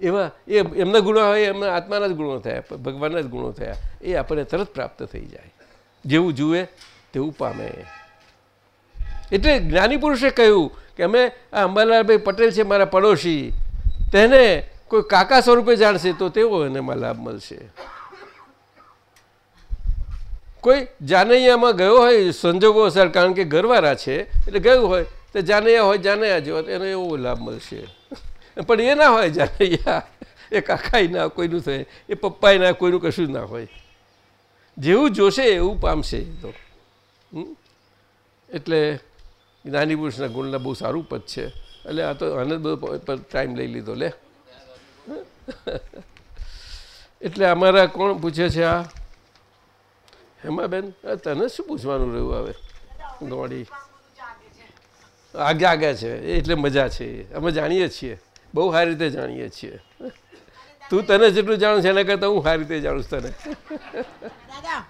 એવા એ એમના ગુણો હોય એમના આત્માના જ ગુણો થયા ભગવાનના જ ગુણો થયા. એ આપણને તરત પ્રાપ્ત થઈ જાય. જેવું જુએ તેવું પામે. એટલે જ્ઞાની પુરુષે કહ્યું કે અમે આ અંબાલાલભાઈ પટેલ છે, મારા પડોશી. તેને કોઈ કાકા સ્વરૂપે જાણશે તો તેવો એને લાભ મળશે. કોઈ જાનૈયામાં ગયો હોય, સંજોગો સર કારણ કે ઘરવાળા છે, એટલે ગયું હોય, તો જાનૈયા હોય, જાનૈયા જેવો એને એવો લાભ મળશે. પણ એ ના હોય જાનૈયા. એ કાકાઈ ના, કોઈનું થાય. એ પપ્પાએ ના, કોઈનું કશું ના હોય. જેવું જોશે, એવું પામશે એ તો? એટલે જ્ઞાની પુરુષના ગુણના બહુ સારું પદ છે. એટલે આ તો આને જ બધો ટાઈમ લઈ લીધો લે. એટલે અમારા કોણ પૂછે છે આ? હેમાબેન તને શું પૂછવાનું રહ્યું હવે? ગોળી. આગે આગે છે. એટલે મજા છે. અમે જાણીએ છીએ. બહુ સારી રીતે જાણીએ છીએ. તું તને જેટલું જાણું છે એના કરતાં હું સારી રીતે જાણું છું તને. દાદા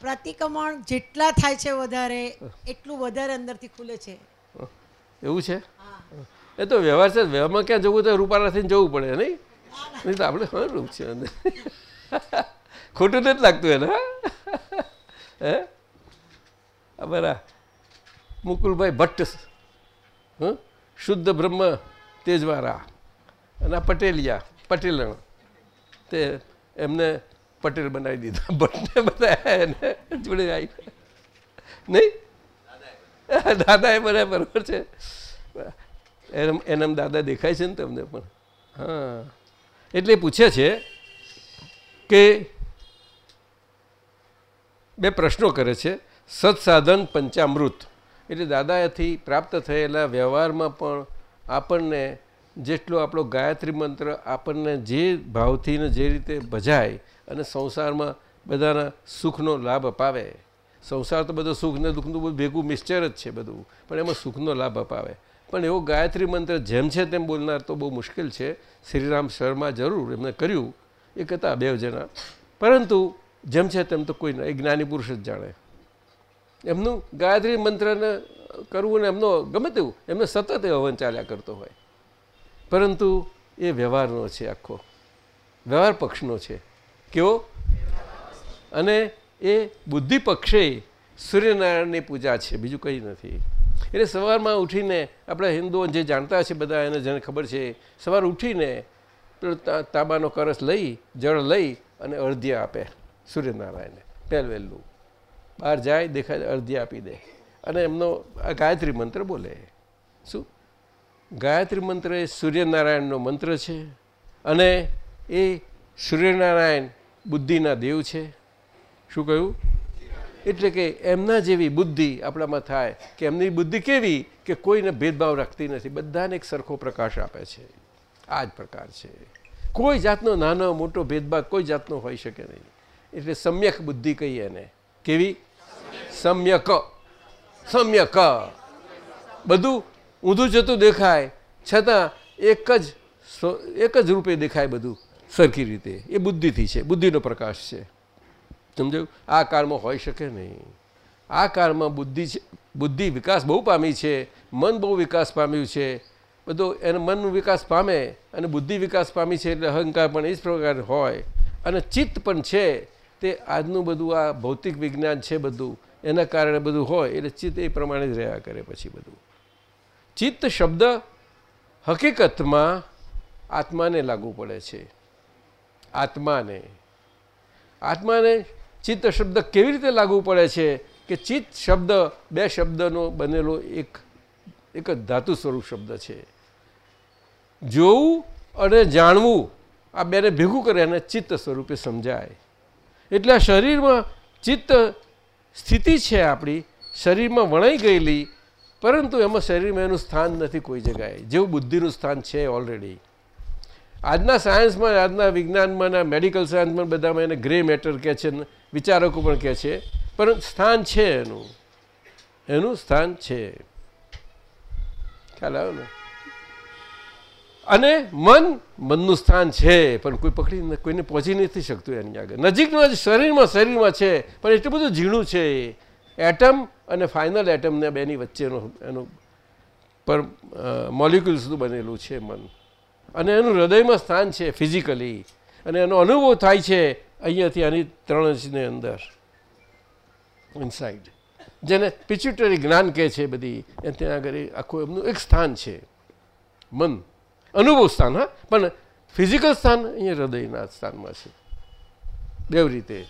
પ્રતિક્રમણ જેટલા થાય છે વધારે એટલું વધારે અંદરથી ખુલે છે. એવું છે? એ તો વ્યવહાર છે. વ્યવહારમાં ક્યાં જવું તો રૂપાલા થઈને જવું પડે, નહીં? તો આપણે હા રૂપ છે ખોટું નથી લાગતું એને, હે? બરા મુકુલભાઈ ભટ્ટ, હં? શુદ્ધ બ્રહ્મ તેજવાળા અને પટેલિયા, પટેલણ. તે એમને પટેલ બનાવી દીધા. ભટ્ટને બધા એને જોડે આવી. નહીં? દાદા એ બધા બરાબર છે. એમ એનામ દાદા દેખાય છે ને તમને પણ. હા. એટલે પૂછે છે કે બે પ્રશ્નો કરે છે. સત્સાધન પંચામૃત. એટલે દાદાથી પ્રાપ્ત થયેલા વ્યવહારમાં પણ આપણને જેટલો આપણો ગાયત્રી મંત્ર આપણને જે ભાવથી ને જે રીતે ભજાય અને સંસારમાં બધાના સુખનો લાભ અપાવે. સંસાર તો બધો સુખ ને દુઃખનું બધું ભેગું મિક્સચર જ છે બધું. પણ એમાં સુખનો લાભ અપાવે. પણ એવો ગાયત્રી મંત્ર જેમ છે તેમ બોલનાર તો બહુ મુશ્કેલ છે. શ્રીરામ શર્મા જરૂર એમને કર્યું, એ કહેતા બે જણા. પરંતુ જેમ છે તેમ તો કોઈ ના એ જ્ઞાની પુરુષ જ જાણે. એમનું ગાયત્રી મંત્રને કરવું ને એમનો ગમે તેવું, એમને સતત હવન ચાલ્યા કરતો હોય. પરંતુ એ વ્યવહારનો છે આખો. વ્યવહાર પક્ષનો છે. કેવો? અને એ બુદ્ધિ પક્ષે સૂર્યનારાયણની પૂજા છે. બીજું કંઈ નથી. એટલે સવારમાં ઉઠીને આપણા હિન્દુઓ જે જાણતા છે બધા એને જેને ખબર છે, સવાર ઉઠીને તાંબાનો કરસ લઈ, જળ લઈ અને અર્ધ્ય આપે સૂર્યનારાયણને પહેલ વહેલું બહાર જાય, દેખાય અડધી આપી દે. અને એમનો આ ગાયત્રી મંત્ર બોલે. શું? ગાયત્રી મંત્ર એ સૂર્યનારાયણનો મંત્ર છે અને એ સૂર્યનારાયણ બુદ્ધિના દેવ છે. શું કહ્યું? એટલે કે એમના જેવી બુદ્ધિ આપણામાં થાય કે એમની બુદ્ધિ કેવી કે કોઈને ભેદભાવ રાખતી નથી, બધાને એક સરખો પ્રકાશ આપે છે. આ જ પ્રકાર છે. કોઈ જાતનો નાનો મોટો ભેદભાવ કોઈ જાતનો હોઈ શકે નહીં. એટલે સમ્યક બુદ્ધિ કહીએ એને. કેવી? સમ્યક. સમ્યક. બધું ઊંધું જતું દેખાય. છતાં એક જ એક જ રૂપે દેખાય બધું સરખી રીતે. એ બુદ્ધિથી છે, બુદ્ધિનો પ્રકાશ છે. સમજાયું આ કાળમાં હોઈ શકે નહીં. આ કાળમાં બુદ્ધિ છે, બુદ્ધિ વિકાસ બહુ પામી છે, મન બહુ વિકાસ પામ્યું છે. બધું એને મનનું વિકાસ પામે અને બુદ્ધિ વિકાસ પામી છે એટલે અહંકાર પણ એ જ પ્રકાર હોય. અને ચિત્ત પણ છે, તે આજનું બધું આ ભૌતિક વિજ્ઞાન છે બધું, એના કારણે બધું હોય એટલે ચિત્ત એ પ્રમાણે જ રહ્યા કરે પછી બધું. ચિત્ત શબ્દ હકીકતમાં આત્માને લાગુ પડે છે. આત્માને. આત્માને ચિત્ત શબ્દ કેવી રીતે લાગુ પડે છે કે ચિત્ત શબ્દ બે શબ્દનો બનેલો એક એક જ ધાતુ સ્વરૂપ શબ્દ છે. જોવું અને જાણવું આ બેને ભેગું કરે અને ચિત્ત સ્વરૂપે સમજાય. એટલે આ શરીરમાં ચિત્ત સ્થિતિ છે આપણી, શરીરમાં વણાઈ ગયેલી, પરંતુ એમાં શરીરમાં એનું સ્થાન નથી કોઈ જગાએ જેવું બુદ્ધિનું સ્થાન છે ઓલરેડી આજના સાયન્સમાં, આજના વિજ્ઞાનમાં મેડિકલ સાયન્સમાં બધામાં એને ગ્રે મેટર કહે છે, વિચારકો પણ કહે છે. પણ સ્થાન છે એનું. એનું સ્થાન છે. ખ્યાલ આવ્યો ને? અને મન, મનનું સ્થાન છે, પણ કોઈ પકડી કોઈને પહોંચી નથી શકતું એની આગળ. નજીકનું શરીરમાં શરીરમાં છે, પણ એટલું બધું ઝીણું છે. એટમ અને ફાઇનલ એટમને બેની વચ્ચેનો, એનું પર મોલિક્યુલ્સનું બનેલું છે મન. અને એનું હૃદયમાં સ્થાન છે ફિઝિકલી. અને એનો અનુભવ થાય છે અહીંયાથી આની ત્રણ ઇંચની અંદર. ઇનસાઇડ જેને પિચ્યુટરી જ્ઞાન કહે છે બધી. એ ત્યાં આગળ આખું એમનું એક સ્થાન છે. મન. અનુભવ સ્થાન, હા. પણ ફિઝિકલ સ્થાન અહીંયા હૃદયના સ્થાનમાં છે. બેવ રીતે.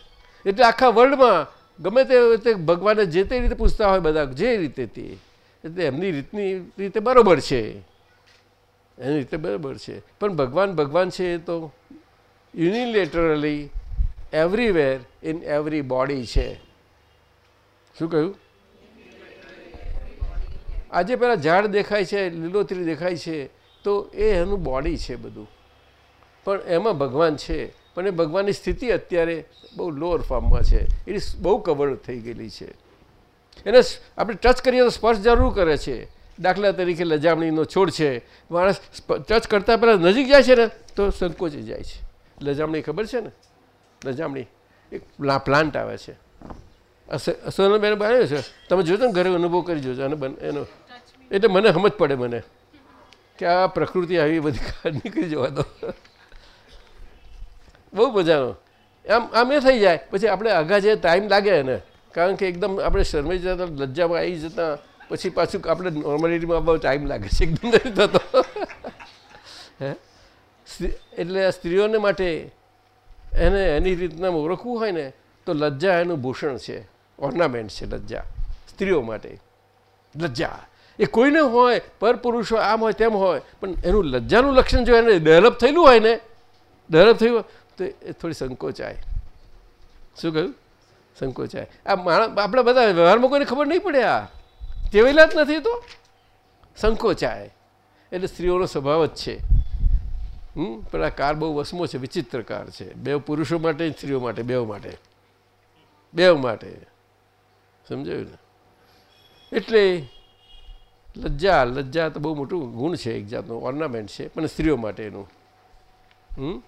એટલે આખા વર્લ્ડમાં ગમે તે રીતે ભગવાને જે તે રીતે પૂછતા હોય બધા, જે રીતે તે. એટલે એમની રીતની રીતે બરાબર છે. એની રીતે બરાબર છે. પણ ભગવાન ભગવાન છે એ તો unilaterally everywhere in every body છે. શું કહ્યું? આજે પેલા ઝાડ દેખાય છે, લીલોતરી દેખાય છે, તો એ એનું બોડી છે બધું. પણ એમાં ભગવાન છે. પણ એ ભગવાનની સ્થિતિ અત્યારે બહુ લોઅર ફોર્મમાં છે. એ બહુ કવર થઈ ગયેલી છે. એને આપણે ટચ કરીએ તો સ્પર્શ જરૂર કરે છે. દાખલા તરીકે લજામણીનો છોડ છે, માણસ ટચ કરતાં પહેલાં નજીક જાય છે ને, તો સંકોચી જાય છે. લજામણી ખબર છે ને? લજામણી, એક પ્લાન્ટ આવે છે. સોનલબેન બનાવ્યો છે. તમે જોજો ને, ઘરે અનુભવ કરી જોજો. અને એનો, એટલે મને સમજ પડે મને, કે આ પ્રકૃતિ આવી બધી નીકળી જવા દો. બહુ મજાનો. આમ આમ એ થઈ જાય. પછી આપણે આગા જે ટાઈમ લાગે એને કારણ કે એકદમ આપણે શરમાઈ જતા, લજ્જામાં આવી જતા પછી પાછું આપણે નોર્માલિટીમાં બહુ ટાઈમ લાગે છે, એકદમ નથી થતો. હે? એટલે સ્ત્રીઓને માટે એને એની રીતના ઓળખવું હોય ને, તો લજ્જા એનું ભૂષણ છે ઓર્નામેન્ટ છે લજ્જા, સ્ત્રીઓ માટે. લજ્જા. એ કોઈને હોય, પર પુરુષો આમ હોય તેમ હોય, પણ એનું લજ્જાનું લક્ષણ જો એને ડેવલપ થયેલું હોય ને ડેવલપ થયું તો એ થોડી સંકોચાય. શું કહ્યું? સંકોચાય. આ માણસ, આપણે બધા વ્યવહારમાં કોઈને ખબર નહીં પડે આ. ટેવેલા જ નથી તો સંકોચાય. એટલે સ્ત્રીઓનો સ્વભાવ જ છે. હમ? પણ આ કાર બહુ વસમો છે, વિચિત્ર કાર છે. બે પુરુષો માટે, સ્ત્રીઓ માટે, બેવ માટે. બેવ માટે. સમજાયું ને? એટલે લજ્જા લજ્જા તો બહુ મોટું ગુણ છે એક જાતનું ઓર્નામેન્ટ છે, પણ સ્ત્રીઓ માટેનું. હમ?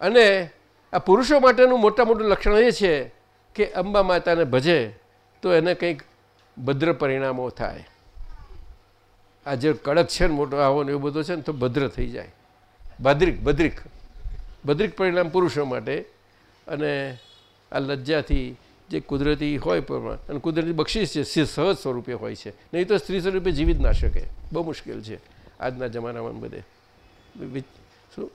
અને આ પુરુષો માટેનું મોટા મોટું લક્ષણ એ છે કે અંબા માતાને ભજે તો એને કંઈક ભદ્ર પરિણામો થાય. આ જે કડક છે ને મોટો આવો ને એવું બધું છે ને તો ભદ્ર થઈ જાય. ભદ્રિક ભદ્રિક. ભદ્રિક પરિણામ પુરુષો માટે અને આ લજ્જાથી જે કુદરતી હોય પ્રમાણ, અને કુદરતી બક્ષિસ છે સહજ સ્વરૂપે હોય છે. નહીં તો સ્ત્રી સ્વરૂપે જીવી જ ના શકે. બહુ મુશ્કેલ છે આજના જમાનામાં બધે. શું?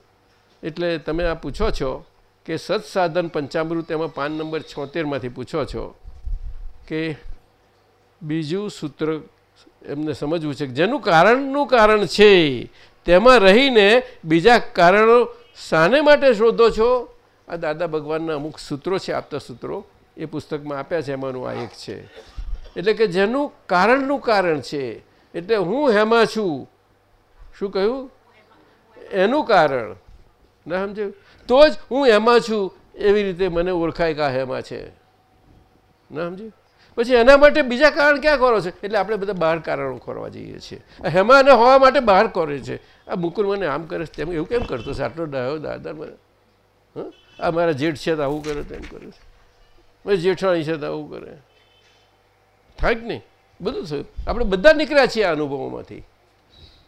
એટલે તમે આ પૂછો છો કે સત્સાધન પંચામૃત એમાં પાન નંબર છોતેરમાંથી પૂછો છો કે બીજું સૂત્ર એમને સમજવું છે જેનું કારણનું કારણ છે, તેમાં રહીને બીજા કારણો શાને માટે શોધો છો? આ દાદા ભગવાનના અમુક સૂત્રો છે, આપતા સૂત્રો એ પુસ્તકમાં આપ્યા છે, એમાંનું આ એક છે. એટલે કે જેનું કારણનું કારણ છે, એટલે હું હેમાં છું. શું કહ્યું? એનું કારણ. ના સમજાયું? તો જ હું એમાં છું. એવી રીતે મને ઓળખાય કે આ હેમાં છે. ના સમજ્યું? પછી એના માટે બીજા કારણ ક્યાં કરો છે? એટલે આપણે બધા બહાર કારણો કરવા જઈએ છીએ. હેમાં અને હોવા માટે બહાર કરે છે. આ મુકુલ મને આમ કરે છે, તેમ એવું કેમ કરતો છે? આટલો ડાયો દાદા મને હા? આ મારા જેઠ છે તો આવું કરે, તેમ કરે છે. મારી જેઠાણી છે તો આવું કરે. થાય કે નહીં? બધું થયું. આપણે બધા નીકળ્યા છીએ આ અનુભવોમાંથી.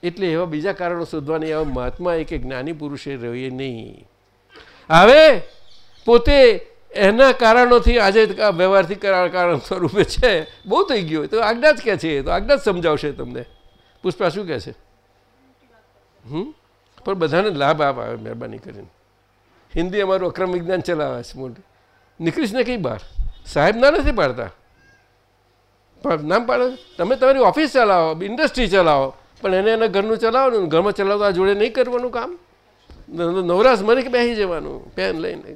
એટલે એવા બીજા કારણો શોધવાની એવા મહાત્મા એક જ્ઞાની પુરુષે રહીએ નહીં. હવે પોતે એના કારણોથી આજે વ્યવહારથી કરા- કારણ સ્વરૂપે છે. બહુ થઈ ગયું તો આજ્ઞા જ કહે છે તો, આજ્ઞા જ સમજાવશે તમને. પુષ્પા શું કહે છે? હમ? પણ બધાને લાભ આપ આવે મહેરબાની કરીને. હિન્દી અમારું અક્રમ વિજ્ઞાન ચલાવે છે મોટું. નીકળીશ ને કઈ બહાર? સાહેબ ના નથી પાડતા. નામ પાડો? તમે તમારી ઓફિસ ચલાવો, ઇન્ડસ્ટ્રી ચલાવો, પણ એને એના ઘરનું ચલાવો ને ઘરમાં ચલાવતા જોડે નહીં કરવાનું કામ? નવરાશ મને કે બેસી જવાનું? પેન લઈને.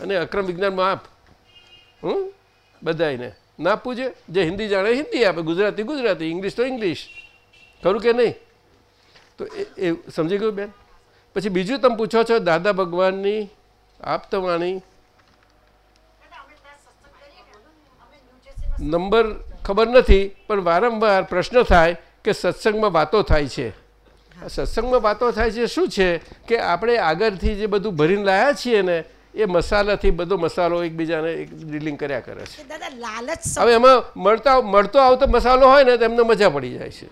અને અક્રમ વિજ્ઞાનમાં આપ. હમ? બધાને ના પૂછે? જે હિન્દી જાણે, હિન્દી આપે. ગુજરાતી ગુજરાતી. ઇંગ્લિશ તો ઇંગ્લિશ ખરું કે નહીં? તો એ સમજી ગયું બેન? પછી બીજું તમે પૂછો છો, દાદા ભગવાનની આપતવાણી. નંબર ખબર નથી, પણ વારંવાર પ્રશ્ન થાય કે સત્સંગમાં વાતો થાય છે. સત્સંગમાં વાતો થાય છે શું છે કે આપણે આગળથી જે બધું ભરીને લાયા છીએ ને એ મસાલાથી બધો મસાલો એકબીજાને એક ડીલિંગ કર્યા કરે છે. લાલચ હવે એમાં મળતા મળતો આવતો મસાલો હોય ને તો એમને મજા પડી જાય છે.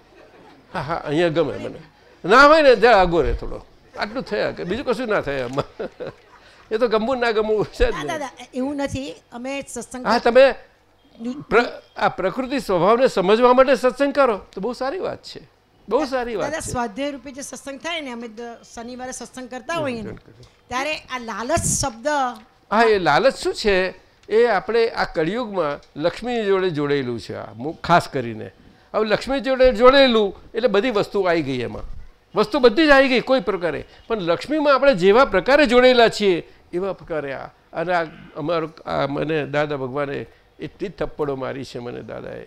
હા હા અહીંયા ગમે મને. ના હોય ને જરા આગો રહે થોડો. આટલું થયા કે બીજું કશું ના થાય એમાં એ તો ગમવું ના ગમવું છે એવું નથી. અમે સત્સંગ હા તમે આ પ્રકૃતિ સ્વભાવને સમજવા માટે સત્સંગ કરો તો બહુ સારી વાત છે. બહુ સારી વાત સ્વાધ્યાય રૂપે જે સત્સંગ થાય ને અમે શનિવારે સત્સંગ કરતા હોઈએ ને ત્યારે આ લાલચ શબ્દ હા એ લાલચ શું છે? એ આપણે આ કળિયુગમાં લક્ષ્મી જોડે જોડેલું છે આ ખાસ કરીને. હવે લક્ષ્મી જોડે જોડેલું એટલે બધી વસ્તુ આવી ગઈ એમાં. વસ્તુ બધી જ આવી ગઈ કોઈ પ્રકારે. પણ લક્ષ્મીમાં આપણે જેવા પ્રકારે જોડેલા છીએ એવા પ્રકારે આ. અને આ અમારો આ મને દાદા ભગવાને એટલી જ થપ્પડો મારી છે મને દાદાએ.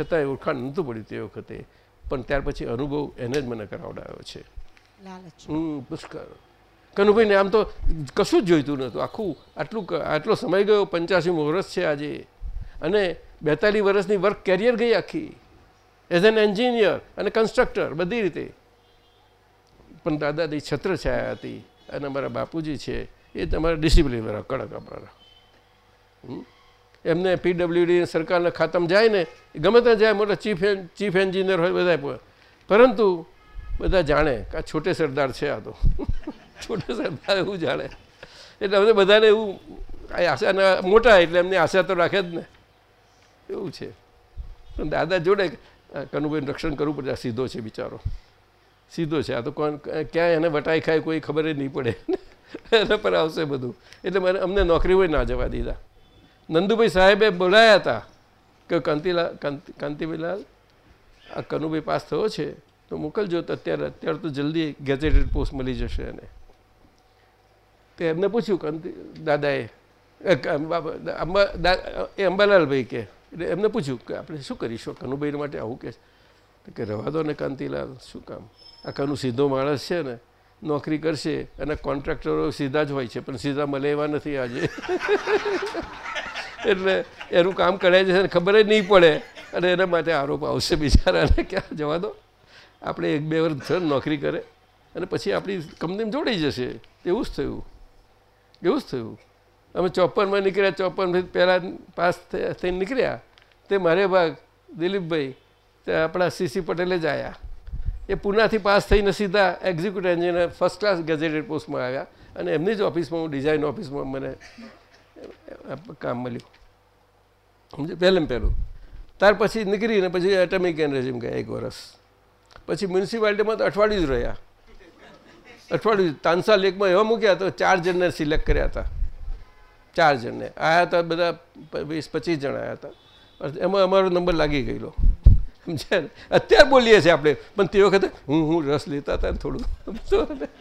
છતાંય ઓળખાણ નહોતું પડ્યું તે વખતે. પણ ત્યાર પછી અનુભવ એને જ મને કરાવડાયો છે. પુષ્કળ. કનુભાઈને આમ તો કશું જ જોઈતું નહોતું. આખું આટલું આટલો સમય ગયો પંચ્યાસી વર્ષ છે આજે. અને બેતાલીસ વર્ષની વર્ક કેરિયર ગઈ આખી. એઝ એન એન્જિનિયર અને કન્સ્ટ્રક્ટર બધી રીતે. પણ દાદાની છત્ર છાયા હતી. અને અમારા બાપુજી છે. એ તમારા ડિસિપ્લિનવાળા કડક આપણા? એમને પીડબ્લ્યુડી સરકારના ખાતામાં જાય ને ગમે ત્યાં જાય, મોટા ચીફ ચીફ એન્જિનિયર હોય બધા. પરંતુ બધા જાણે કે આ છોટે સરદાર છે આ તો. છોટે સરદાર એવું જાણે. એટલે અમને બધાને એવું આશા મોટા એટલે એમની આશા તો રાખે જ ને. એવું છે. દાદા જોડે કનુભાઈ રક્ષણ કરવું પડે સીધો છે બિચારો. સીધો છે. આ તો કોણ ક્યાંય એને વટાઈ ખાય કોઈ ખબર જ નહીં પડે. એના પર આવશે બધું. એટલે મને, અમને નોકરી હોય ના જવા દીધા. નંદુભાઈ સાહેબે બોલાયા હતા કે કાંતિલાલ કાંતિભાઈલાલ આ કનુભાઈ પાસ થયો છે, તો મોકલજો, તો અત્યારે અત્યારે તો જલ્દી ગેઝેટેડ પોસ્ટ મળી જશે એને. તે એમને પૂછ્યું, કાંતિ દાદાએ એ અંબા- એ અંબાલાલભાઈ કે, એટલે એમને પૂછ્યું કે આપણે શું કરીશું? કનુભાઈ માટે આવું કે? કે રવા દો ને કાંતિલાલ, શું કામ? આ કનુ સીધો માણસ છે ને, નોકરી કરશે અને કોન્ટ્રાક્ટરો સીધા જ હોય છે, પણ સીધા મળે એવા નથી આજે. એટલે એનું કામ કરાય છે ને ખબર જ નહીં પડે. અને એના માટે આરોપ આવશે બિચારાને ક્યાં જવા દો. આપણે એક બે વર્ષ નોકરી કરે. અને પછી આપણી કંપનીમાં જોડાઈ જશે. એવું જ થયું. એવું જ થયું. અમે ચોપનમાં નીકળ્યા ચોપન પહેલાં પાસ થઈને નીકળ્યા. તે મારે ભાગ, દિલીપભાઈ, તે આપણા સીસી પટેલે જ આવ્યા એ પૂનાથી પાસ થઈને સીધા executive engineer first class gazetted પોસ્ટમાં આવ્યા. અને એમની જ ઓફિસમાં હું ડિઝાઇન ઓફિસમાં મને કામ મળ્યું પહેલે પહેલું. ત્યાર પછી નીકળીને પછી એટમિક એનર્જી ગયા એક વર્ષ પછી મ્યુનિસિપાલિટીમાં તો અઠવાડિયું જ રહ્યા. અઠવાડિયું તાનસા લેકમાં એવા મૂક્યા તો ચાર જણને સિલેક્ટ કર્યા હતા. ચાર જણને. આવ્યા હતા બધા વીસ, પચીસ જણ આવ્યા હતા. એમાં અમારો નંબર લાગી ગયેલો. સમજ્યા? અત્યારે બોલીએ છીએ આપણે. પણ તે વખતે હું હું રસ લેતા હતા થોડું.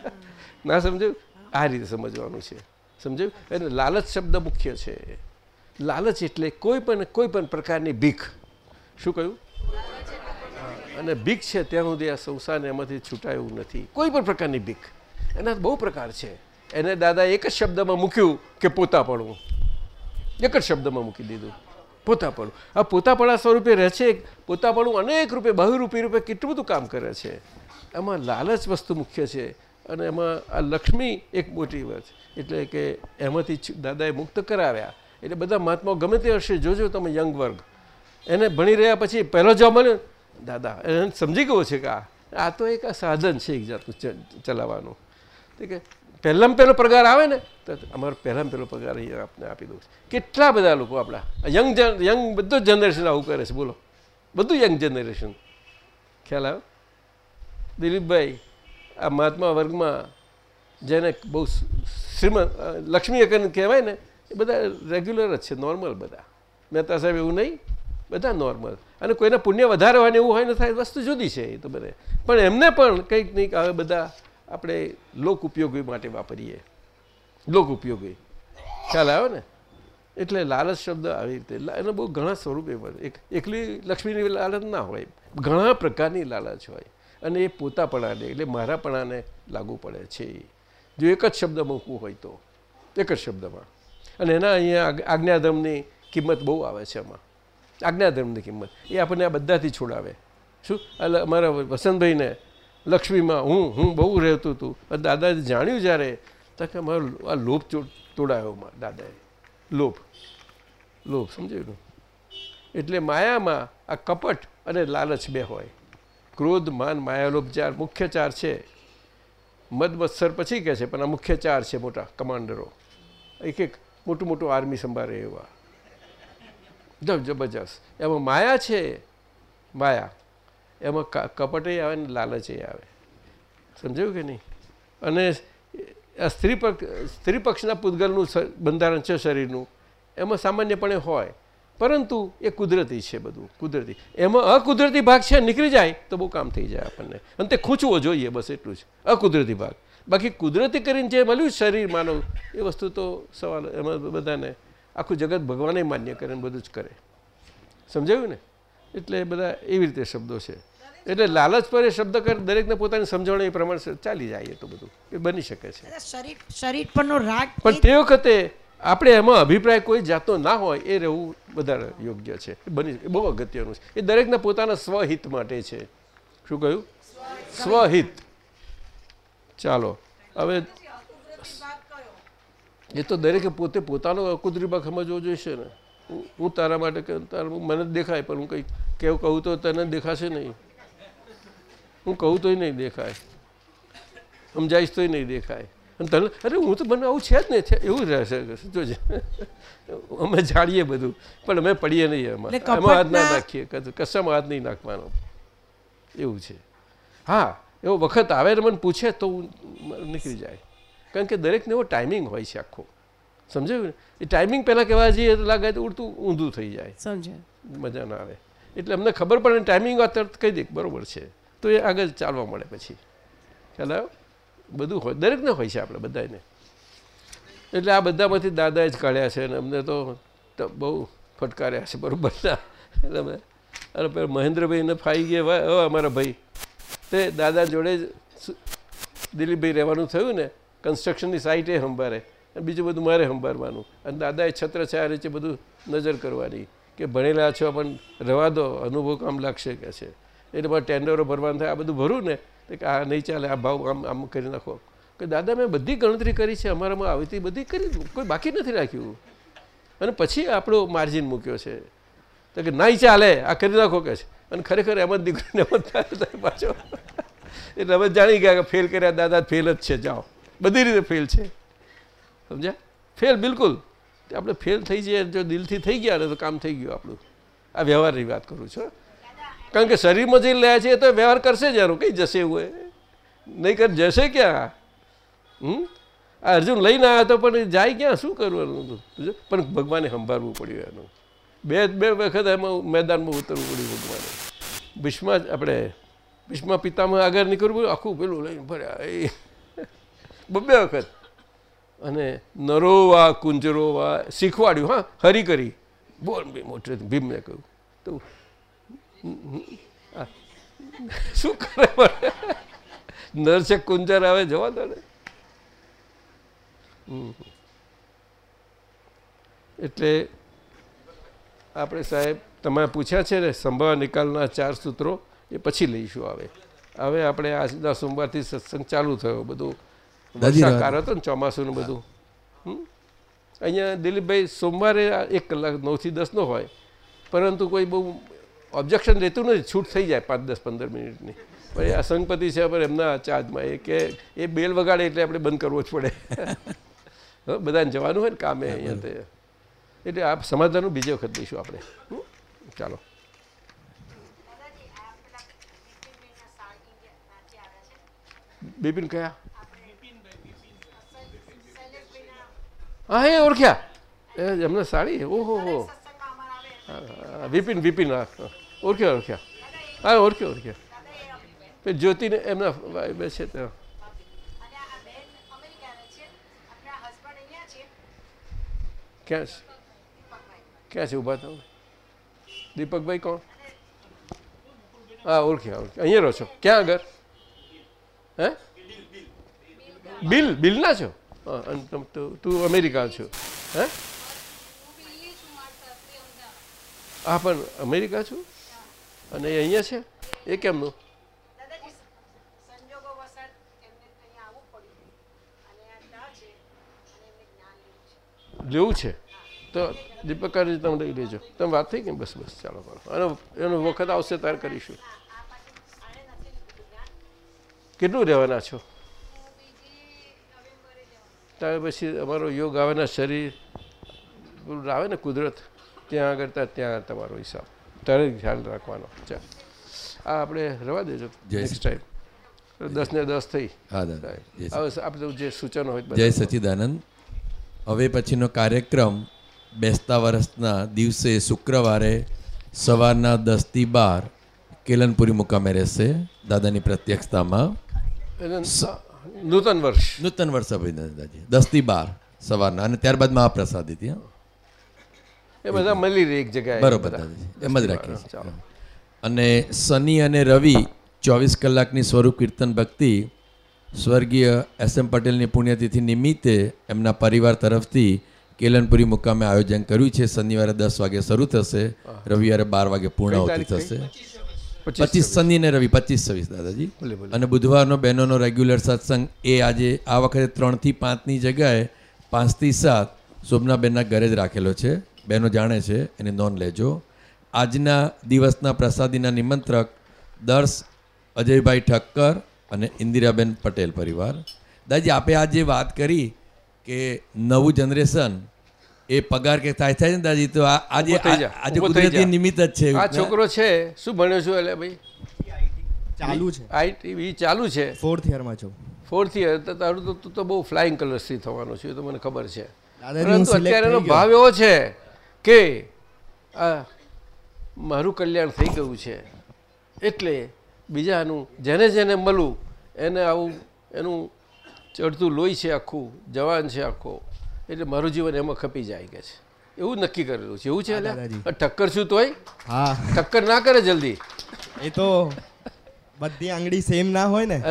ના સમજ્યું? આ રીતે સમજવાનું છે. સમજાયું એટલે લાલચ શબ્દ મુખ્ય છે. લાલચ એટલે કોઈ પણ કોઈ પણ પ્રકારની ભીખ. શું કહ્યું? અને ભીખ છે ત્યાં સુધી આ સંસારને એમાંથી છૂટાયું નથી. કોઈ પણ પ્રકારની ભીખ. એના બહુ પ્રકાર છે. એને દાદા એક જ શબ્દમાં મૂક્યું કે પોતાપણું. એક જ શબ્દમાં મૂકી દીધું. પોતાપણું. આ પોતાપણા સ્વરૂપે રહે છે. પોતાપણું અનેક રૂપે, બહુરૂપી રૂપે કેટલું બધું કામ કરે છે. એમાં લાલચ વસ્તુ મુખ્ય છે. અને એમાં આ લક્ષ્મી એક મોટી વાત એટલે કે એમાંથી દાદાએ મુક્ત કરાવ્યા. એટલે બધા મહાત્માઓ ગમે તે હશે, જોજો તમે યંગ વર્ગ. એને ભણી રહ્યા પછી પહેલો જવાબ મળ્યો. દાદા, એને સમજી ગયો છે કે આ આ તો એક આ સાધન છે એક જાતનું ચલાવવાનું. કે પહેલામાં પહેલો પગાર આવે ને, તો અમારો પહેલામાં પહેલો પગાર અહીંયા આપને આપી દઉં છું. કેટલા બધા લોકો આપણા યંગ યંગ બધું જનરેશન આવું કરે છે, બોલો. બધું યંગ જનરેશન ખ્યાલ આવે દિલીપભાઈ આ મહાત્મા વર્ગમાં જેને બહુ શ્રીમંત લક્ષ્મી અકન કહેવાય ને, એ બધા રેગ્યુલર જ છે નોર્મલ બધા. મહેતા સાહેબ એવું નહીં, બધા નોર્મલ અને કોઈને પુણ્ય વધારે હોય ને એવું હોય ને થાય, વસ્તુ જુદી છે એ તો બધે. પણ એમને પણ કંઈક નહીં હવે બધા આપણે લોક ઉપયોગી માટે વાપરીએ. લોક ઉપયોગી. ખ્યાલ આવ્યો ને? એટલે લાલચ શબ્દ આવી રીતે. એના બહુ ઘણા સ્વરૂપે એક, એકલી લક્ષ્મીની લાલચ ના હોય. ઘણા પ્રકારની લાલચ હોય. અને એ પોતાપણાને, એટલે મારાપણાને લાગુ પડે છે. જો એક જ શબ્દ મૂકવું હોય તો, એક જ શબ્દમાં. અને એના અહીંયા આજ્ઞાધર્મની કિંમત બહુ આવે છે એમાં આજ્ઞાધર્મની કિંમત. એ આપણને આ બધાથી છોડાવે. શું? એટલે અમારા વસંતભાઈને લક્ષ્મીમાં હું હું બહુ રહેતું હતું. અને દાદાએ જાણ્યું જ્યારે, તો કે મારો આ લોભ તોડાયો દાદાએ. લોભ. લોભ, સમજાયું? એટલે માયામાં આ કપટ અને લાલચ બે હોય. ક્રોધ માન માયા લોભ ચાર મુખ્ય ચાર છે મદ પછી કહે છે પણ આ મુખ્ય ચાર છે મોટા કમાન્ડરો એક એક મોટું મોટું આર્મી સંભાળે એવા જબ જબરજસ્ત એમાં માયા છે માયા એમાં કપટે આવે ને લાલચે આવે સમજાયું કે નહીં અને સ્ત્રી પક્ષ સ્ત્રી પક્ષના પૂતગલનું બંધારણ છે શરીરનું. એમાં સામાન્યપણે હોય. પરંતુ એ કુદરતી છે બધું કુદરતી. એમાં અકુદરતી ભાગ છે નીકળી જાય તો બહુ કામ થઈ જાય આપણને. અને તે ખૂંચવો જોઈએ બસ એટલું જ. અકુદરતી ભાગ. બાકી કુદરતી કરીને જે મળ્યું શરીર માનવ એ વસ્તુ તો સવાલ એમાં બધાને આખું જગત ભગવાને માન્ય કરે ને બધું જ કરે. સમજાયું ને? એટલે બધા એવી રીતે શબ્દો છે. એટલે લાલચ પર એ શબ્દ કર દરેકને પોતાની સમજણ એ પ્રમાણે ચાલી જાય તો બધું. એ બની શકે છે. શરીર શરીર પરનો રાગ પણ તે વખતે આપણે એમાં અભિપ્રાય કોઈ જાતનો ના હોય, એ રહેવું વધારે યોગ્ય છે. બની બહુ અગત્યનું છે. એ દરેકના પોતાના સ્વહિત માટે છે. શું કહ્યું? સ્વહિત. ચાલો, હવે એ તો દરેકે પોતે પોતાનો અકુદરી ભાગ સમજવો જોઈશે ને. હું- તારા માટે તારા મને જ દેખાય, પણ હું કંઈ કેવું કહું તો તને દેખાશે નહીં. હું કહું તોય નહીં દેખાય. સમજાઈશ તોય નહીં દેખાય. અને તને અરે હું તો મને આવું છે જ નહીં એવું રહેશે. જોજે અમે જાણીએ બધું પણ અમે પડીએ નહીં એમાં. એટલે એમાં હાથ ના નાખીએ કશામાં હાથ નહીં નાખવાનો. એવું છે. હા એવો વખત આવે ને મને પૂછે તો હું નીકળી જાય. કારણ કે દરેકને એવો ટાઈમિંગ હોય છે આખો. સમજાયું ને? એ ટાઈમિંગ પહેલાં કહેવા જઈએ તો લાગે તો ઉડતું ઊંધું થઈ જાય. સમજ્યા. મજા ના આવે. એટલે અમને ખબર પડે ટાઈમિંગ અત્યારે તરત કહી દે બરાબર બરોબર છે. તો એ આગળ ચાલવા મળે પછી. ખ્યાલ આવ્યો? બધું હોય. દરેકને હોય છે આપણે બધાને એટલે આ બધામાંથી દાદાએ જ કાઢ્યા છે અને અમને તો બહુ ફટકાર્યા છે બરાબર અમે અને પેલા મહેન્દ્રભાઈને ફાઈ ગયા. હવે અમારા ભાઈ. તે દાદા જોડે જ દિલીપભાઈ રહેવાનું થયું ને કન્સ્ટ્રક્શનની સાઇટે સંભાળે. અને બીજું બધું મારે સંભાળવાનું. અને દાદાએ છત્રછાયા નીચે બધું નજર કરવાની કે ભણેલા છો પણ રવા દો, અનુભવ કામ લાગશે કે છે. એટલે મારે ટેન્ડરો ભરવાનું થાય. આ બધું ભરું ને કે આ નહીં ચાલે, આ ભાવ આમ આમ કરી નાખો. કે દાદા મેં બધી ગણતરી કરી છે, અમારામાં આવી હતી બધી કરી, કોઈ બાકી નથી રાખ્યું. અને પછી આપણો માર્જિન મૂક્યો છે. તો કે નહીં ચાલે, આ કરી નાખો કે છે. અને ખરેખર એમ જ દીકરીને એમ પાછો. એટલે હવે જાણી ગયા કે ફેલ કર્યા, દાદા ફેલ જ છે, જાઓ. બધી રીતે ફેલ છે. સમજ્યા? ફેલ બિલકુલ. આપણે ફેલ થઈ જઈએ, જો દિલથી થઈ ગયા ને તો કામ થઈ ગયું આપણું. આ વ્યવહારની વાત કરું છું કારણ કે શરીરમાં જે લે છે એ તો વ્યવહાર કરશે જ એનો, કઈ જશે એવું નહીં કર, જશે ક્યાં? હમ? આ અર્જુન લઈને આવ્યો તો પણ જાય ક્યાં? શું કરવાનું હતું? પણ ભગવાને સંભાળવું પડ્યું એનું. બે બે વખત એમાં મેદાનમાં ઉતરવું પડ્યું ભગવાને. ભીષ્મા આપણે, ભીષ્મા પિતામાં આગળ નીકળવું આખું પેલું લઈને ભર્યા એ બબે વખત. અને નરોવા કુંજરોવા શીખવાડ્યું, હા, હરી કરી. બોલ મોટે ભીમને કહ્યું. તો શું કરે નરસે કુંજર આવે જવા દો ને. એટલે આપણે સાહેબ તમે પૂછ્યા છે ને સંભાવ નિકાલના ચાર સૂત્રો એ પછી લઈશું હવે હવે આપણે આજના સોમવારથી સત્સંગ ચાલુ થયો બધું. વર્ષાકાર હતો ને ચોમાસુનું બધું. હમ? અહીંયા દિલીપભાઈ સોમવારે એક કલાક નવથી દસનો હોય પરંતુ કોઈ બહુ ઓબ્જેક્શન રહેતું નથી છૂટ થઈ જાય પાંચ દસ પંદર મિનિટની. પણ આ સંઘપતિ છે પણ એમના ચાર્જમાં એ કે એ બેલ વગાડે એટલે આપણે બંધ કરવો જ પડે. બધાને જવાનું હોય ને કામે અહીંયા તે. એટલે આ સમાધાનનું બીજી વખત દઈશું આપણે? ચાલો. બિપિન કયા? હા એ ઓળખ્યા. એમને સાડી? ઓહો હા, વિપિન વિપિન, હા. ઓળખ્યા ઓળખ્યા. હા, ઓળખ્યા ઓળખ્યા. જ્યોતિને એમના બે છે ત્યાં. ક્યાં છે? ક્યાં છે? ઊભા તમે દીપકભાઈ કોણ? હા, ઓળખ્યા ઓળખ્યા. અહીંયા રહો છો. ક્યાં આગળ? હે? બિલ બિલના છો? હા, અને તું અમેરિકા છો. હે? હા પણ અમેરિકા છું? અને એ અહીંયા છે? એ કેમનું? લેવું છે? તો દીપકાજી તમે લઈ લેજો. તમે વાત થઈ ગઈ બસ બસ ચાલો કરો અને એનો વખત આવશે ત્યારે કરીશું. કેટલું રહેવાના છો? ત્યારે પછી અમારો યોગ આવેના શરીર. પેલું આવે ને કુદરત? ત્યાં કરતા ત્યાં ત્યાં તમારો હિસાબ. તારે ખ્યાલ રાખવાનો. ચાલ. આ આપણે રવા દેજો નેક્સ્ટ ટાઈમ દસ ને દસ થઈ. હા હવે આપણે જે સૂચનો હોય જય. સચિદાનંદ. હવે પછીનો કાર્યક્રમ બેસતા વર્ષના દિવસે શુક્રવારે સવારના દસથી બાર કેલનપુરી મુકામે રહેશે દાદાની પ્રત્યક્ષતામાં. નૂતન વર્ષ. નૂતન વર્ષ અભિનંદન દાદાજી. દસથી બાર સવારના અને ત્યારબાદ મહાપ્રસાદી હા. એ બધા મળી રહે એક જગ્યાએ બરોબર એમ જ રાખીએ છીએ. અને શનિ અને રવિ ચોવીસ કલાકની સ્વરૂપ કીર્તન ભક્તિ સ્વર્ગીય એસ એમ પટેલની પુણ્યતિથિ નિમિત્તે એમના પરિવાર તરફથી કેલનપુરી મુકામે આયોજન કર્યું છે. શનિવારે દસ વાગે શરૂ થશે. રવિવારે બાર વાગે પૂર્ણાહુતિ થશે. પચીસ શનિ અને રવિ પચીસ છવ્વીસ દાદાજી. અને બુધવારનો બહેનોનો રેગ્યુલર સત્સંગ એ આજે આ વખતે ત્રણથી પાંચની જગ્યાએ પાંચથી સાત શોભનાબેનના ઘરે જ રાખેલો છે. બહેનો જાણે છે એની નોંધ લેજો. આજના દિવસના પ્રસાદીના નિમંત્રક દર્શ અજયભાઈ ઠક્કર અને ઇન્દિરાબેન પટેલ પરિવાર. દાદાજી આપે આ જે વાત કરી કે નવું જનરેશન એ પગાર કે થાય થાય ને દાદાજી? તો આજે આજે કુદરતી નિમિત્ત જ છે આ છોકરો છે શું ભણ્યો છું એટલે ભાઈ? ચાલુ છે. આઈટી ચાલુ છે? ફોર્થ યરમાં છું. ફોર્થ યર તો તારું તો તું તો બહુ ફ્લાઇંગ કલર્સથી થવાનું છે એ તો મને ખબર છે. પરંતુ અત્યારે એનો ભાવ એવો છે કે આ મારું કલ્યાણ થઈ ગયું છે. એટલે બીજાનું જેને જેને મળું એને આવું એનું ચડતું લોહી છે આખું જવાન છે આખો એટલે મારું જીવન એમાં ખપી જાય કે છે. એવું નક્કી કરેલું છે. એવું છે. ટક્કર શું તોય? હા. ટક્કર ના કરે જલ્દી. એ તો બધી આંગળી સેમ ના હોય ને.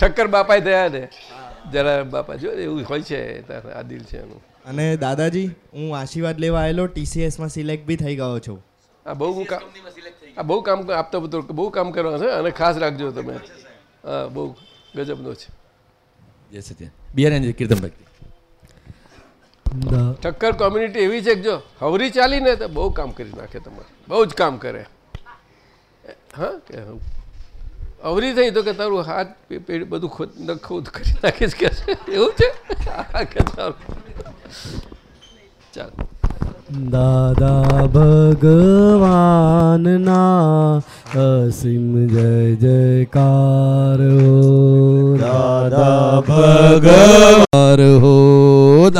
ઠક્કર બાપાએ થયા ને. જરા બાપા જો એવું હોય છે તારે આ દિલ છે એનું. અને દાદાજી હું આશીર્વાદ લેવા આવેલો ટીસીએસમાં સિલેક્ટ બી થઈ ગયો છું. આ બહુ કામ આ બહુ કામ આપતો બધો બહુ કામ કરવા છે અને ખાસ રાખજો તમે. હા બહુ ગજબનો છે. જય સચિન. બિહારી કીર્તનભાઈ. ઠક્કર કોમ્યુનિટી એવી છે કે જો હવરી ચાલીને તો બહુ કામ કરી નાખે તમારે. બહુ જ કામ કરે. હા કે અવરી થઈ તો કે તારું હાથ પે- પેટ બધું ખોદ નખોદ કરી નાખીશ કે એવું છે? કે તારું. દાદા ભગવાનના અસીમ જય જયકાર. હો દાદા ભગવાર હો